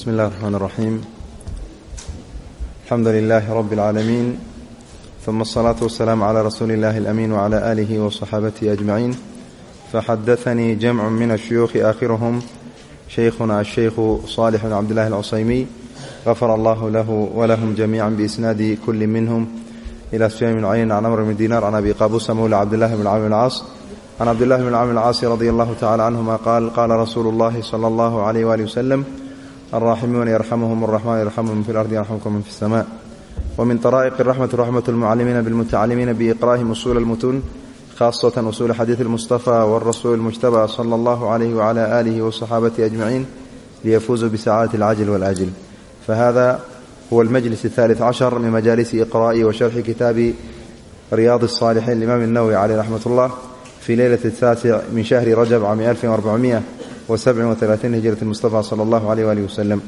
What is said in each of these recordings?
bismi اllahi الرxmaan الraxim alxamdu lilahi rab اlcaalamiin ثuma الصlaaةu wasalaamu clى rasuuli اllahi اlamin wclى alihi wصaxaabatihi ajmaciin faxadaanii jamcu min ashuyuukhi aakhiruhum shaykhuna ashaykhu salix bn cabd illahi alcusaymiy gafara allahu lahu walahum jamiica biisnaadi kuli minhum. Ila sufyaan bn cayn can amr bn dinar. Can abi qabusa mawla cabdillahi bn camr bn caas can cabdillahi bn camr bn caasi radi allahu tacala canhuma qaal qaala rasuulu اllahi salى اllahu عalayh wali waslem وسلم الراحمون يرحمهم الرحمن يرحمهم في الأرض يرحمكم من في السماء ومن طرائق الرحمة رحمة المعلمين بالمتعلمين بإقراهم أصول المتون خاصة أصول حديث المصطفى والرسول المجتبى صلى الله عليه وعلى آله وصحابته أجمعين ليفوزوا بسعادة العجل والآجل فهذا هو المجلس الثالث عشر من مجالس إقراء وشرح كتاب رياض الصالحين الإمام النووي عليه رحمة الله في ليلة التاسع من شهر رجب عام 1437 هجرة المصطفى صلى الله عليه وآله وسلم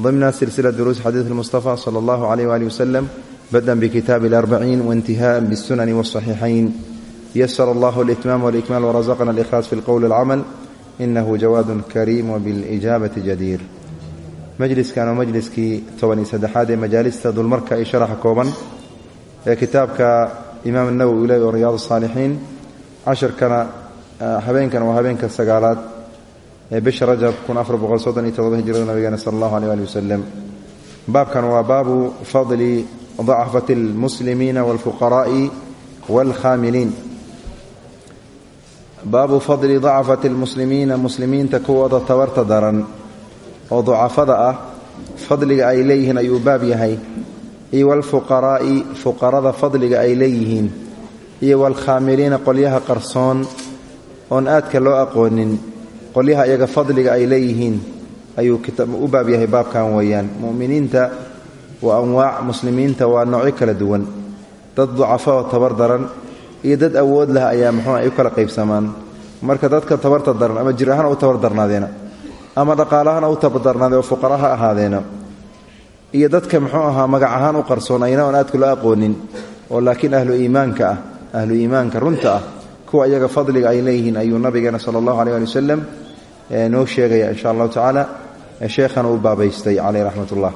ضمن سلسلة دروس حديث المصطفى صلى الله عليه وآله وسلم بدءا بكتاب الأربعين وانتهاء بالسنن والصحيحين يسر الله الإتمام والإكمال ورزقنا الإخلاص في القول والعمل إنه جواد كريم وبالإجابة جدير majliskan waa majliskii toban iyo saddexaad ee majaalista dulmarka iyo sharaxa kooban ee kitaabka imaam nawowi ileh oo riyaad saalixiin cashirkana habeenkan waa habeenka sagaalaad ee bisha rajab hijrada nabigeena sal allahu aleh ali wasalam baabkan waa baabu fadli dacfati اlmuslimiina wاlfuqaraءi wاlkhaamiliin baabu fadli dacfati اlmuslimiina muslimiinta kuwooda tabarta daran oo ducafada ah fadliga ay leeyihiin ayuu baab yahay iyo walfuqaraa'i fuqarada fadliga ay leeyihiin iyo walkhaamiliina qolyaha qarsoon oon aadka loo aqoonin qolyaha iyaga fadliga ay leeyihiin ayuu u baab yahay baabkan weeyaan. Mu'miniinta waa anwaac muslimiinta waa noocyo kala duwan. Dad ducafa oo tabar daran iyo dad awood lah ayaa muxuu ay kala qaybsamaan. Marka dadka tabarta daran ama jir ahaan tabar darnaadeena ama dhaqaalahana u tabadarnaaday oo fuqara ha ahaadeena iyo dadka muxuu ahaa magac ahaan u qarsoon ayna oon aadku la aqoonin oo laakiin ahlu iimaanka ah ahlu iimaanka runta ah kuwa iyaga fadliga ay leeyihiin ayuu nabigeena sala allahu aleh ali wasalam noo sheegaya insha allahu tacaala sheekhana u baabaystay caleyh raxmat ullah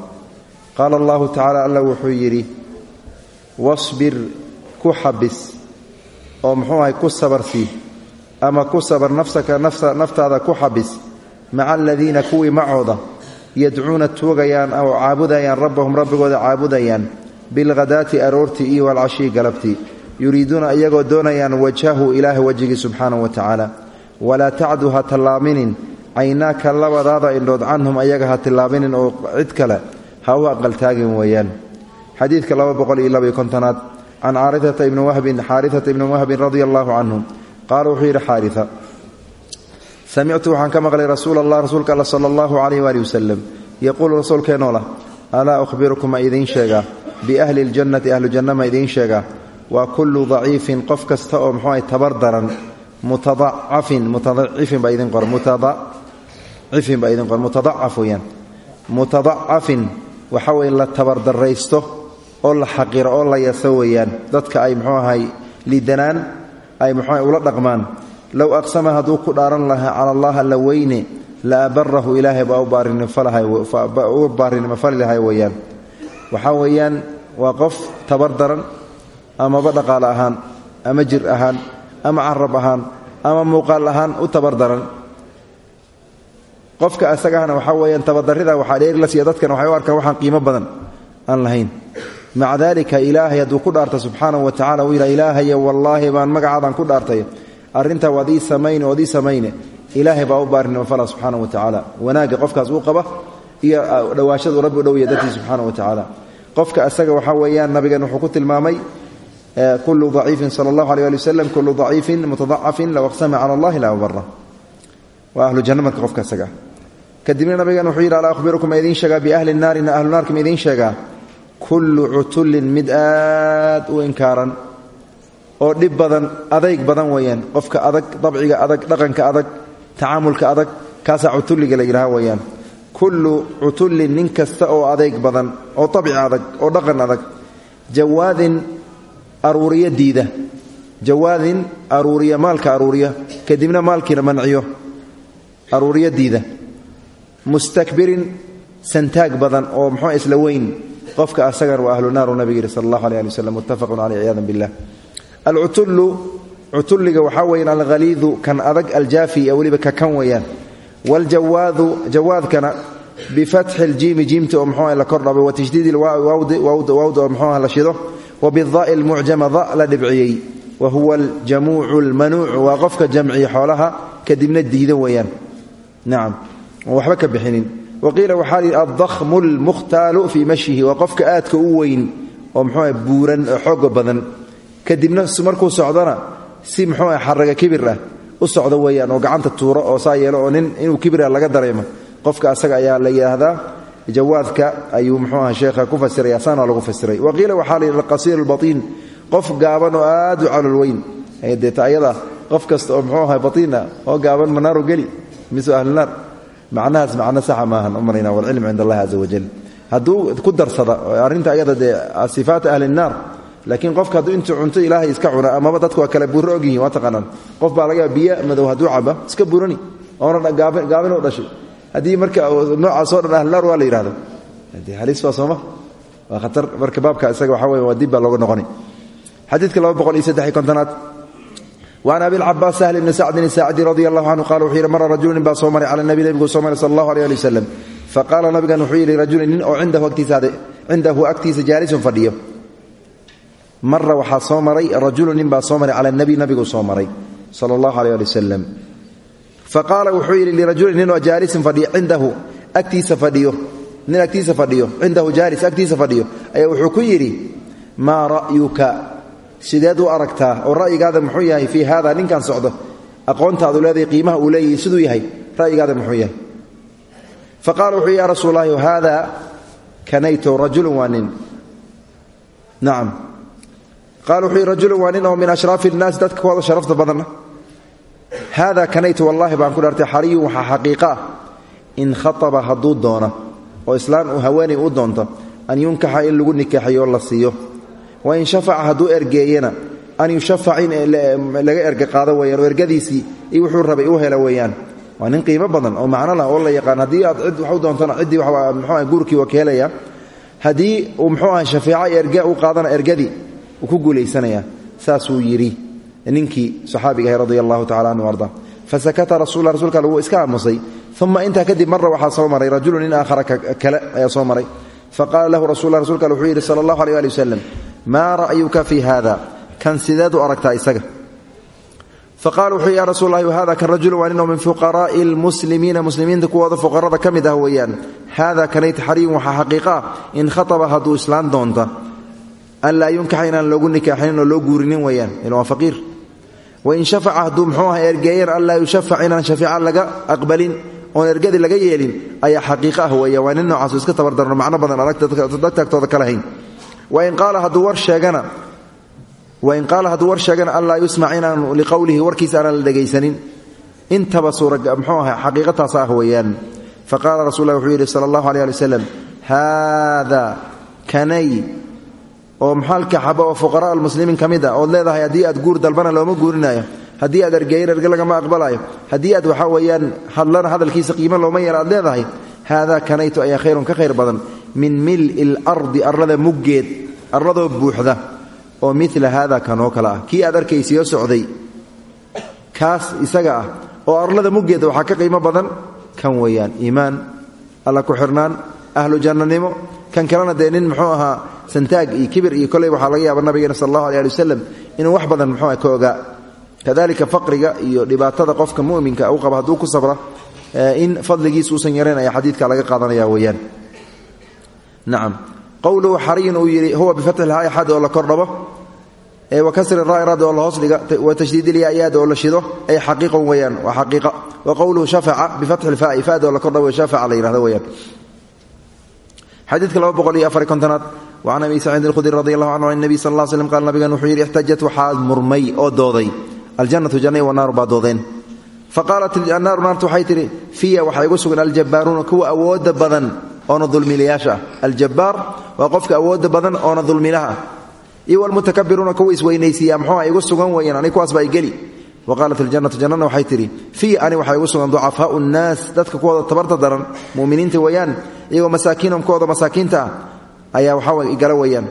qaala allahu tacala alla wuxuu yidhi wasbir ku xabis oo muxuu ahay ku sabarsii ama ku sabar nafsaka naftaada ku xabis maca aladiina kuwii macooda yadcuuna tuugayaan oo caabudayaan rabbahum rabbigooda caabudayaan bilghadaati aroortii iyo walcashii galabtii yuriiduuna iyagoo doonayaan wajhahu ilaahay wejigii subxaanahu wa tacaala walaa tacdu ha tallaabinin. Caynaaka labadaada indhood canhum ayaga ha tillaabinin oo cid kale ha u aqaltaagin weeyaan. Xadiidka laba boqol iyo labaiyo kontonaad. Can caaritata ibni wahbin xaaritata ibni wahbin radia allaahu canhu qaala wuxuu yidhi xaarita samictu waxaan ka maqlay rasuul allah rasuulka alla sala allahu calayh waali wasalam yaquulu rasuulkeennoo lah alaa ukhbirukum ma idiin sheegaa? Biahli ljannati ahlu janna ma idiin sheegaa? Waa kullu daciifin qof kasta oo muxuu ahay tabar daran mutadacafin waxa weye la tabardarraysto oo la xaqiro oo la yaso weeyaan. Dadka ay muxuu ahay lidanaan ay muxuu ahay ula dhaqmaan. Low aqsama hadduu ku dhaaran lahaa cala allah alla weyne la abarahu ilaahay baa u baarinimo fali lahay weeyaan. Waxaa weeyaan waa qof tabar daran amaba dhaqaale ahaan ama jir ahaan ama carab ahaan ama muuqaal ahaan u tabar daran qofka asagahana waxaa weeyaan tabardarrida waxaa dheeri la siiya dadkan waxay u arkaan waxaan qiimo badan aan lahayn. Maca daalika ilaahay hadduu ku dhaarta subxaanahu wa tacala uu yidhaha ilaahayo wallaahi baan magacaadaan ku dhaartay. Arrintaa waad ii samayne ood ii samayne. Ilaahay baa u baarinimo fala subxaana wa tacaala. Wanaagga qofkaas uu qaba iyo dhowaashaduu rabbi u dhowya dartii subxaana wa tacaala. Qofka asaga waxaa weeyaan nabigan wuxuu ku tilmaamay kullu daciifin sala allahu aleh ali wasalam kullu daciifin mutadacafin low aqsama cala allahi la abara waa ahlu janna marka qofka asaga kadibna nabigan wuxuu yidhi alaa akhbirukum ma idiin sheegaa biahli naarina ahlu naarka ma idiin sheegaa kullu u inkaaran oo dhib badan adayg badan weeyaan qofka adag dabciga adag dhaqanka adag tacaamulka adag kaasaa cutulliga la yidhaha weeyaan kullu cutullin nin oo adayg badan oo dabci adag oo dhaqan adag jawaadin aruuriya diida. Jawaadin aruuriya maalka aruuriya kadibna maalkiina manciyo. Aruuriya diida. Mustakbirin santaag badan oo muxuu isla weyn. Qofka asagan waa ahlu naar uu aleh ali waslem muttafaqun caleyh ciyadan billah. Alcutullu cutulliga waxaa weeyaan alghaliidu kan adag aljaafi ee weliba ka kan weeyaan. Waaljawaadu jawaadkana bifatxi ljiimi jiimta oo muxuu la kordhabay wa tashdiidi lwawdi wawda oo muxuu la shido wa bidaai almucjama da la dhibciyey wa huwa aljamuucu almanuuc waa qofka jamciya xoolaha kadibna diida weeyaan. Nacam waxba ka bixinin. Wa qiila waxaa lihi aldahmu lmukhtaalu fii mashyihi waa qofka aadka u weyn oo muxuu buuran oo xooga badan. Kadibna markuu socdona si muxuu xaraga kibir ah u socdo weeyaan oo gacanta tuuro oo saa yeelo oo kibira laga dareemo. Qofka asaga ayaa la yidhaahdaa jawaadka ayuu muxuu aha sheekha ku fasiraya saana lagu fasiray. Wa qiila waxaa la yidhi alqasiir albatiin. Qof gaaban oo aad u ayada qof kasta oo muxuu aha batiina oo gaaban manaaru geli misu ahlinaar macnahaas macno saxa maahan u marayna walcilm cind allahi wajal hadduu ku darsada arrinta ayada dee sifaata ahli nnaar laakiin qofka hadduu intuu cunto ilaahay iska cuna amaba dadku kale buuro ogyihiin waa qof baa laga biyo madow hadduu caba iska burani oona gaabin u dhashay haddii marka noocaasoo dhan ahlinaar waa la yidhahdo de halis waa sooma waa khatar marka baabka isaga waxa wey waa dib baa looga noqoni xadiidka laba boqol iyo saddex iyo kontonaad وعن أبي العباس سهل بن سعد الساعدي رضي الله عنه قال وxuu yidhi mara rajulu nin baa soo maray cala النبي nabiguu soo maray sal اllahu عليه alي wsلم faqaala nabigan wuxuu yidhi rajulin nin oo cindahu agtiisa jaalisun fadhiyo mara waxaa soo maray rajulu nin baa soo maray cala النabi nabiguu soo maray salى اllahu عليه alي wsلم faqaala wuxuu yidhi lirajulin nin oo jaalisin fadhiyo cindahu agtiisa fadhiyo. Nin agtiisa fadhiyo. Cindahu jaalis agtiisa fadhiyo. Ayaa wuxuu ku yidhi maa ra'yuka? Sideed u aragtaa oo ra'yigaada muxuu yahay fii haada ninkan socdo. Aqoontaadu leedahay qiimaha uu leeyahay siduu yahay ra'yigaada muxuu yahay. Fa qaala wuxuu ya rasuul allahi haada kanayto rajulun waa nin. Nacam qaala wuxuu yidhi rajulun waa nin min ashraafi innaasi dadka haada kanayto wallahi baan ku dhaartay xariyun waxaa xaqiiqa ah. In khataba hadduu doona oo islaan uu haweenay u doonto an yunkaxa in lagu nikaaxayo la siiyo. Wain shafaca hadduu ergeeyana an yushafac in laga erge qaado weyaan oo ergadiisii iyo wuxuu rabay u hela weeyaan. Waa nin qiimo badan oo macno lah oo la yaqaan haddii aad cid wax u doontana ciddii mxuah guurkii waa ka qaadana ergadii uu ku guulaysanaya ninkii saxaabiga ahay radia allahu tacala anhu arda. Fasakata rasul rsulka wuu iska aamusay. Uma intaa kadib mara waxaa soo maray rajulu nin aakhara kale ayaa soo maray. Faqaala lahu rasul rsulka wuxuu yidhi sala allahu aleh ali wasalam maa ra'yuka fii kan sideed u aragtaa isaga? Faqala wuxuu ya rasuul lahi hada kan rajulu waa ninoo min fuqaraa'i lmuslimiina muslimiinta kuwooda fuqarada ka mid ah weeyaan haada kanayt xariyun waxaa in khataba hadduu islaan doonta. An laa yunkaxa inaan loogu nikaaxinin oo loo guurinin wain shafaca hadduu muxuu aha ergeeyan an laa yushafac inaan shafeeca laga aqbalin oon ergadii laga yeelin ayaa xaqiiqa ah weeyaan waa nin noocaasu iska tabardarno macno badan dadka agtooda ka lahayn. Wain qaala hadduu war sheegana wain qaala hadduu war sheegana an laa yusmac inaan liqowlihi warkiisa aanan la dhegaysanin intaba suura mxuu aha xaqiiqataasa ah weeyaan oo maxaalka xaba oo fuqaraa almuslimiin ka mid a ood leedahay haddii aad guur dalbana looma guurinayo. Haddii aad ergeeyan erge lagama aqbalayo. Haddii aad waxaa weeyaan hadlana hadalkiisa qiimo looma yeela aad leedahay haada kanaytu ayaa khayrun ka khayr badan. Min mil'i lardi arlada muggeed arladoo buuxda oo mila haada kanoo kale ah. Kii aad arkaysiyo socday kaas isaga ah. Oo arlada muggeeda waxaa ka qiimo badan kan weeyaan iimaan alla ku xirnaan ahlu jannanimo kan kalena dee nin muxuu ahaa santaag iyo kibir iyo koley waxaa laga yaaba nabigeena sal allahu aleh ali wasalam inuu wax badan muxuu ah ka ogaa kadalika faqriga iyo dhibaatada qofka muminka u qaba hadduu ku sabra in fadligiis uusan yarayn ayaa xadiidka laga qaadanaya weeyaan. Nacam qowluhu xariyun uu yidhi huwa bifatxi lhaai xad oo la kordhabo wa kasri raai rad oo la hoos dhiga wa tashdiid ilyayaad oo la shido ay xaqiiqan weeyaan waa xaqiiqa. Wa qowluhu shafaca bifatxi lfaai fad oo la kordhabo shafaca la yihahdo weeyaan xadiidka laba boqol iyo afari kontonaad wacan abi saciid alkhudri radi allahu canhu an nebiy sal alla slm qaal nabigan wuxuu yidhi ixtajat waxaa murmay oo dooday. Aljannatu janna wanaaru baa doodeen. Faqaalat annaaru naartu waxay tidhi fiya waxaa igu sugan aljabaaruuna kuwa awooda badan oona dulmiilayaasha ah. Aljabbaar waa qofka awooda badan oona dulmilaha ah. Iyo walmutakabiruuna kuwa isweynaysiiya muxuuha igu sugan weeyaan ani kuwaas baa igeli wa qaalat aljannatu jannana waxay tidhi fiya ani waxaa igu iyagoo masaakiinum kuwooda masaakiinta ah ayaa waxaa igala weeyaan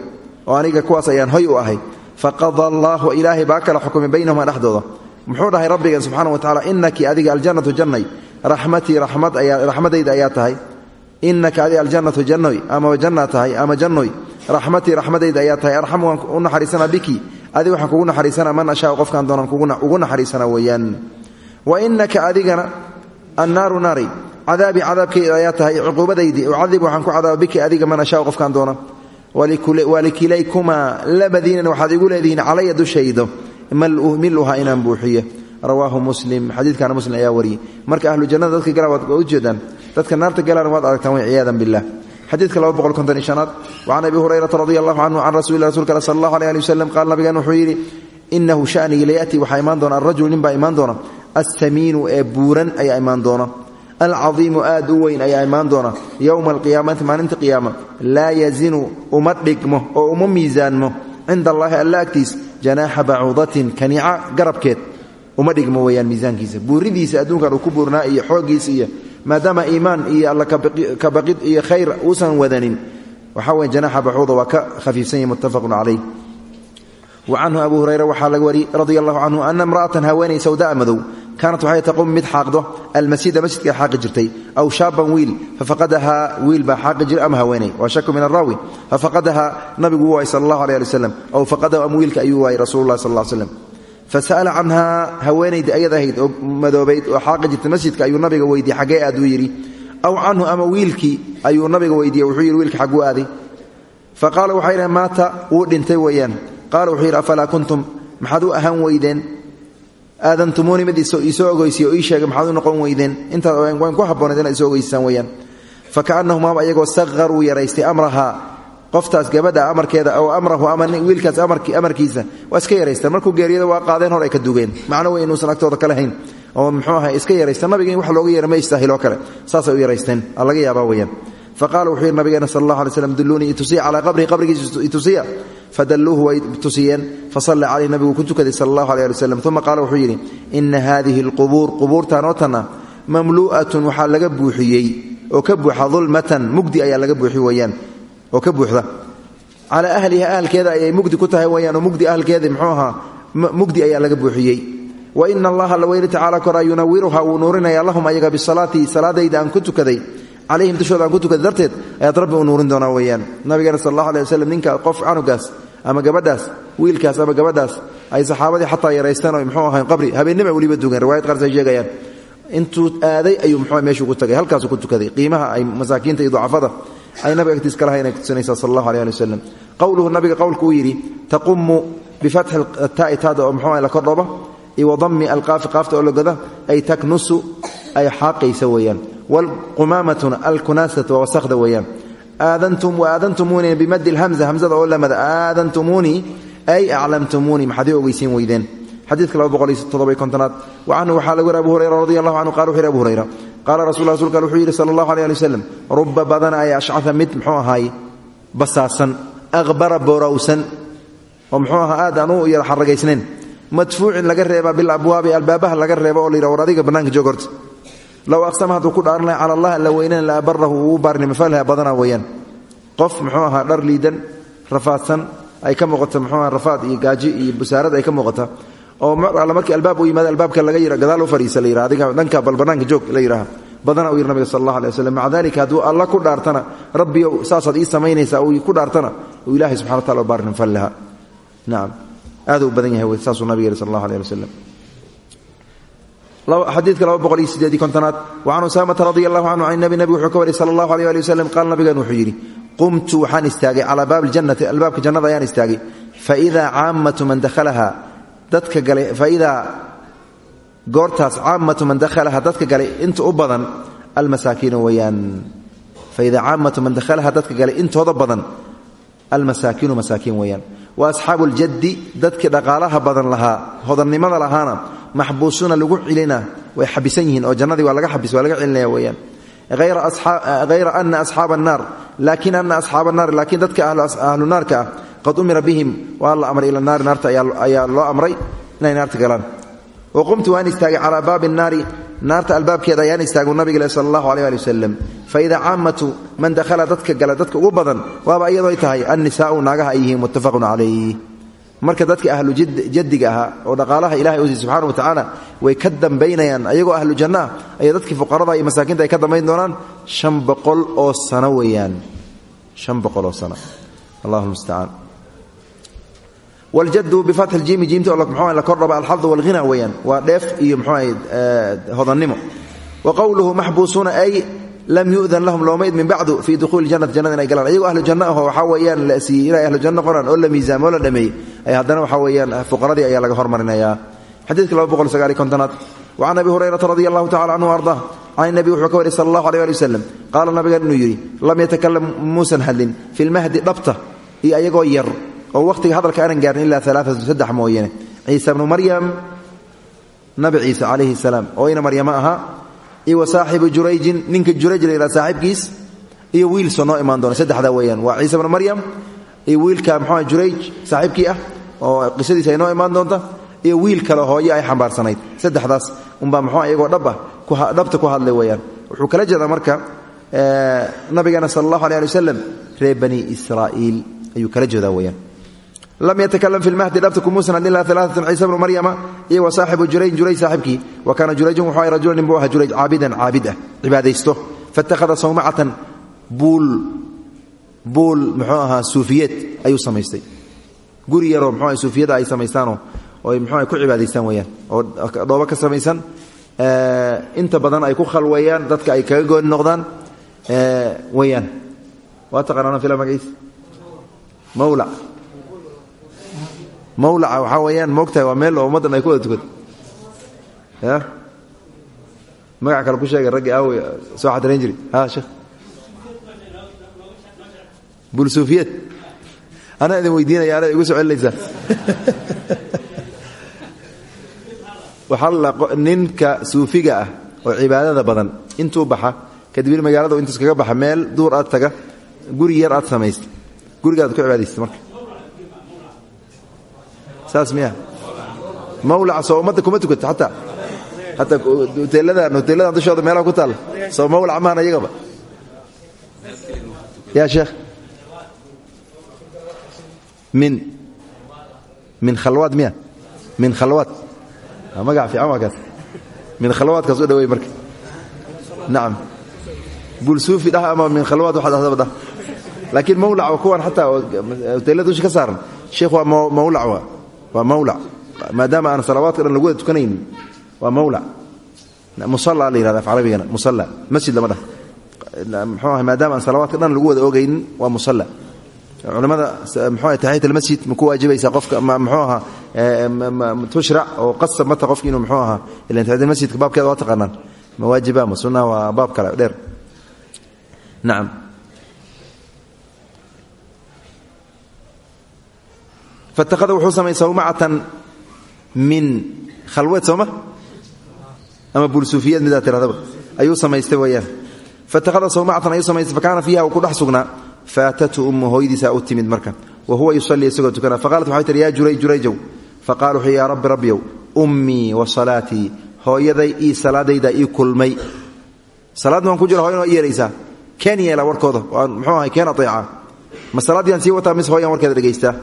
oo aniga kuwaas ayaan hoy u ahay. Faqada allaahu ilaahay baa kala xukumay baynahuma dhexdooda muxuu dhahay rabbigan subxaana wa tacala inaki adiga aljannatu jannay. Raxmatii raxmadayda ayaa tahay. Inaka adiga aljannatu jannoy ama janna ama jannoy raxmatii raxmadayda ayaa tahay. Arxamu waan u biki. Adig waxaan kugu naxariisanaa man ashaa qofkaan doonaan ugu naxariisanaa weeyaan. Wa inaka adigana annaaru naari cadaabii cadaabkayda ayaa tahay cuquubadaydii ucadib waxaan ku cadaaba biki adiga man ashaa qofkaan doona. Walikilaykumaa labadiinan waxaad igu leedihiin calaya dushaydo. Miluha inaan buuxiyo. Rawaahu muslim xadiidkana muslim ayaa wariyey. Marka ahlu jannada dadka gala waad ujeedaan dadka naarta galaan waad aragtaan way ciyaadan bilah xadiidka laba boqol konton iyo shanaad. Wacan abi hurayrata radi allahu canhu can rasuuli rasulka al sal allahu aleh ali wasalam qaala nabigan wuxuu yidhi inahu shanigi layatii waxaa imaan doona arajul nin baa imaan doona alcadiimu aad u weyn ayaa imaan doona yowma alqiyaamati maalinta qiyaama laa yazinu uma dhigmo oo uma miisaanmo cinda allaahi alla agtiis janaaxa bacuudatin kanica garabkeed uma dhigmo weyaan miisaankiisa buuridiisa adduunkan uu ku buurnaa iyo xooggiisa iyo maadaama iimaan iyo alla kabaqid iyo khayr uusan wadanin waxaa weye janaxa bacuuda waa ka khafiifsan yahi muttafaqun calayh wa canhu abu hurayra waxaa laga wariyey radia allahu canhu ana imra'atan haweenay kaanat waxay taqum mid xaaqdo almasjida masjidka xaaqi jirtay aw shaaban wiil fafaqadahaa wiil baa xaaqi jira ama haweenay waa shaku min araawi fafaqadahaa nabigu waay sal allahu aleh ali waslam aw faqadahu ama wiilka ayuu waayey rasulu lah sal ll slam fasa'ala canhaa haweenayda ayad ahayd oo madoobayd oo xaaqi jirtay masjidka ayuu nabiga weydiiyey xaggee aaduu yidhi aw canhu ama wiilkii ayuu nabiga weydiiyey wuxuu yidhi wiilka xagguu aaday fa qaala waxay dhaheen maata wuu aadantumuuni mid isoo ogeysiye oo ii sheegay maxaad u noqon weydeen? Intaad waan ku habboonayd inaad isoo ogeysisaan weeyaan. Fa kaannahumaaba ayagoo saqaruu yaraystay amrahaa. Qoftaas gabadha amarkeeda ow amrahu wiilkaas amarkiisa waa iska yaraystaan markuu geeriyada waa qaadeen hor ay ka dugeen. Macno wey inuusan agtooda ka lahayn. Oo muxuu aha iska yaraysta nabiga wax looga yeera ma istaahiloo kale. Saasay u yaraysteen. Laga yaabaa weyaan fa qaala wuxuu yidhi nabigeena sal allah alay slam dulluunii itusiya qabrigiisa itusiya fadalluuhu way tusiyeen fasalla caleyh nabigu ku tukaday sala allahu aleh ali wasalam uma qaala wuxuu yidhi ina haadihi alqubuur qubuurtan oo tanna mamlu'atun waxaa laga buuxiyey oo ka buuxa dulmatan mugdi ayaa laga buuxi weeyaan oo ka buuxda. Calaa ahliha ahalkeeda ayay mugdi ku tahay weyaan oo mugdi ahalkeeda muxuu ahaa mugdi ayaa laga buuxiyey. Wa ina allaha la weyne tacaala kora yunawiruha wuu nuurinaya lahum ayaga bisalaati salaadayda aan ku tukaday. Calayhim dushooda aan ku tukaday darteed ayaad rabbi u nuurin sal waslem ama gabadhaas wiilkaas ama gabadhaas ay saxaabadii xataa yaraysteen oo muxuu ahay qabri habeennima weliba dugan riwayad qaars ay sheegayaan. Intuu aaday ayuu muxuu meeshuu ku tagay halkaasuu ku tukaday. Qiimaha ay masaakiinta iyo ay nabiga agtiis ka lahayn ay kutusinaysaa sal allahu aleh ali nabiga qowlku uu yidhi taqumu bifatxi taai taada oo muxuu la kordhoba iyo wadammi alqaafi qaafta oo lagoda ay taknusu ay xaaqaysa weeyaan. Wlqumaamatuna alkunaasatu waa wasakhda weeyaan aadantum waaadantumuuni bimadi lhamza hamzada oo lamada aadantumuunii ay aclamtumuunii maxaad ii ogeysiin weydeen. Laba boqol iyo toddoby kontonaad. Wa canhu waxaa laga wari abu hurayra radi allahu canhu qala wuxu abu hurayra qaala rasul rasulka wuxuu yidhi sala allahu aleh ali wasalam ruba badana ay ashcaha mid muxuu ahaay basaasan aqbara boorowsan oo muxuu yara xaragaysnayn madfuucin laga reeba bilabwaabi albaabaha laga reebo oo la yidha war adiga low aqsama hadduu ku dhaaran lahay allah alla weynan la abarahu uu baarnimo falha badanaa weeyaan qof muxuu ahaa dhar liidan rafaadsan ay ka muuqato muxuu aha rafaad iyo gaaji iyo busaarad ay ka muuqata oo alle markii albaab u yimaado albaabka laga yira gadaal u fadhiisa la yidhaha adiga dhanka bal bannaanka joog la yidhaha badana uu yidhi nabiga sal allah alay waslem maca alla ku dhaartana rabbiyow saasaad ii samaynaysaa uu ku dhaartana uu ilaahay subxana wa tacala u baarnimo fallaha nacam badan yahay wey saasuu nabiga yihi sal allah xadiidka laba boqol iyo sideedii kontonaad. Wa can usaamata radi allahu canhu can nabi nabigu wuxuu ka wariyay sala allahu aleh ali waslem qaala nabigan wuxuu yidhi qumtu waxaan istaagay calaa baabi ljannati albaabka jannada man dakhalaha dadka galay faidaa goortaas caammatu man dakhalaha dadka galay inta u badan almasaakiinu weyaan faidaa caammatu man dakhalaha dadka galay intooda badan almasaakiinu masaakiin weeyaan wa asxaabu ljaddi dadkii dhaqaalaha badan lahaa hodannimada lahaana maxbuusuuna lagu celina way xabisan yihiin oo jannadii waa laga xabis waa laga celinaya weeyaan. Hayra ana asxaaba annaar laakin ana asxaaba annaar laakiin dadka ahlu naarka ah qad umira bihim waa la amray ila naari naarta ayaa loo amray inay naarta galaan. Wa qumtu waan istaagay calaa baabi naari naarta albaabkeeda ayaan istaagu nabiga le sal allahu aleh ali wasalam faida man dakhala dadka gala dadka ugu badan waaba iyadooy tahay annisaau naagaha ay muttafaqun calayh marka dadka ahlujadiga ahaa oo dhaqaalaha ilahay usi subxana watacaala way ka dambaynayaan ayagoo ahlu janna ah dadkii fuqarada iyo masaakinta ay ka dambayn doonaan an boqol oo sano weeyaan. An boqol oo sano. Allahu mustacaan waljadu bifat jimi jiimta mxu la kordhaba alxadu walghina weeyaan waa dheef iyo mxuu ahayd eh, hodannimo. Wa qowluhu maxbuusuuna ay lam yudan lahum looma idmin bacdu fii duuuli janati jannada inay galaan. Ayagoo ahlu janna aho waxaa weeyaan la siiyey inay ahlu haddana waxaa weeyaan fuqaradii ayaa laga hormarinayaa xadiidka kontonaad. Wacan abi hurayrata radi allahu tacala canhu ardaa can nabi wuxuu ka wariyay sal allahu aleh ali wasalam qaala inuu yidhi lam yatakalam muusan hadlin fi lmahdi dhabta iyo yar oo wakhtiga hadalka aanan gaarin ilaa alaaatu saddex mooyane. Ciisa bnu maryam nabi ciise calayhi salaam. Oo ina maryamo ahaa iyo wa saaxibu ninka jurayj la saaxiibkiis iyo wiilsoo noo imaan doona saddexdaa weeyaan waa ciisa bnu maryam iyo wiilka muxuua jurayj saaxiibkii ah oo qisadiisa ay noo imaan doonta iyo wiil kale hooye ay xambaarsanayd. Saddexdaas unbaa muxuua iyagoo dhaba dhabta ku hadlay weeyaan. Wuxuu kala jeedaa marka nabigeena sala allahu aleh ali wasalam reer bani israa'iil kala jeedaa weeyaan. Lam yatakalam fi lmahdi dhabta kumuusan hadlin ilaa alaaatun ciisa maryama iyo wa saaxibu jurayj jurayj saaxibkii. Wa kaana jurayjun wuxuu ahay rajulan nin buu jurayj caabidan caabid ah cibaadaysto. Faittakhada sawmacatan buul buul muxuu ahaa samaystay guri yaroo muxuu suufiyada ay samaystaanoo oy muxuu ku cibaadaystaan weeyaan oo dhoobo ka samaysan inta badan ay ku khalweeyaan dadka ay kaga gooni noqdaan weeyaan. Waa taqaanaan fila magaciis? Mawlac mawlaca waxaa weeyaan moogtahay waa meel oo ummaddan ay ku wada tukato magac kale ku sheegay raggii aawi soo xadirayn jiri ha sheekh. Bulsuufiyeed anaa idin weydiinaya igu soo celinaysaa ninka suufiga ah oo cibaadada badan intuu baxa kadibna magaalada intuus kaga baxa meel duur aad taga guri yar aad samaysta. Gurigaad ku cibaadaysta marka. Saas miya. Mawlaca soo ummadda kuma tukato ataa hataa hoteeladan hoteeladan dushooda meelaha ku taalla. Soo mawlac mahan iyagaba. Ya sheekh min khalwaad miya min khalwaad magac fiican waa kaas min khalwaadkaas u dhawey marka nacam bulsuufi dhah ama min khalwaad waxaad ahdaba dhah laakiin mawlac waa kuwan xataa hoteellada dusha ka saaran sheekh waa mawlac waa waa mawlac maadaama aan salawaadka dhan lagu wada tukanaynin waa mawlac musalla la yihahda af carabigana musalla masjid lama dhah muxuu ahay maadaama aan salawaadka dhan lagu wada ogaynin waa musalla culamada mxu taxiyat almasjid ma ku waajibaysaa qofka mxuu ahaa tushrac oo qasab mata qofki inuu mxuu ahaa ilan taxiyat almasjidka baabkeeda waa taqaanaan. Ma waajiba ma sunnaha waa baab kale dheer. Nacam faاtakhada wuxuu sawmacatan min khalweed ama bulsuufiyad midaa tiradaba. Samaystay weeyaan. Faاtakhada sawmacatan ayuu samaystay fakaana fiiha uu faatatu ummu hooyadiisaa u timid marka wa huwa yusalii isagoo tukana faqaalat waxay tihi yaa juray jurayjow faqala wuxuu yaa rabbi rabbiyow ummii wa salaatii hooyaday ii salaadayda ii kulmay salaadna waan ku jira hoyan waa i yeelaysaa keen yeela warkooda waan muxuu ahay keen aeeca ma salaaddii aan sii wataa mise hoyan warkeeda dhegaystaa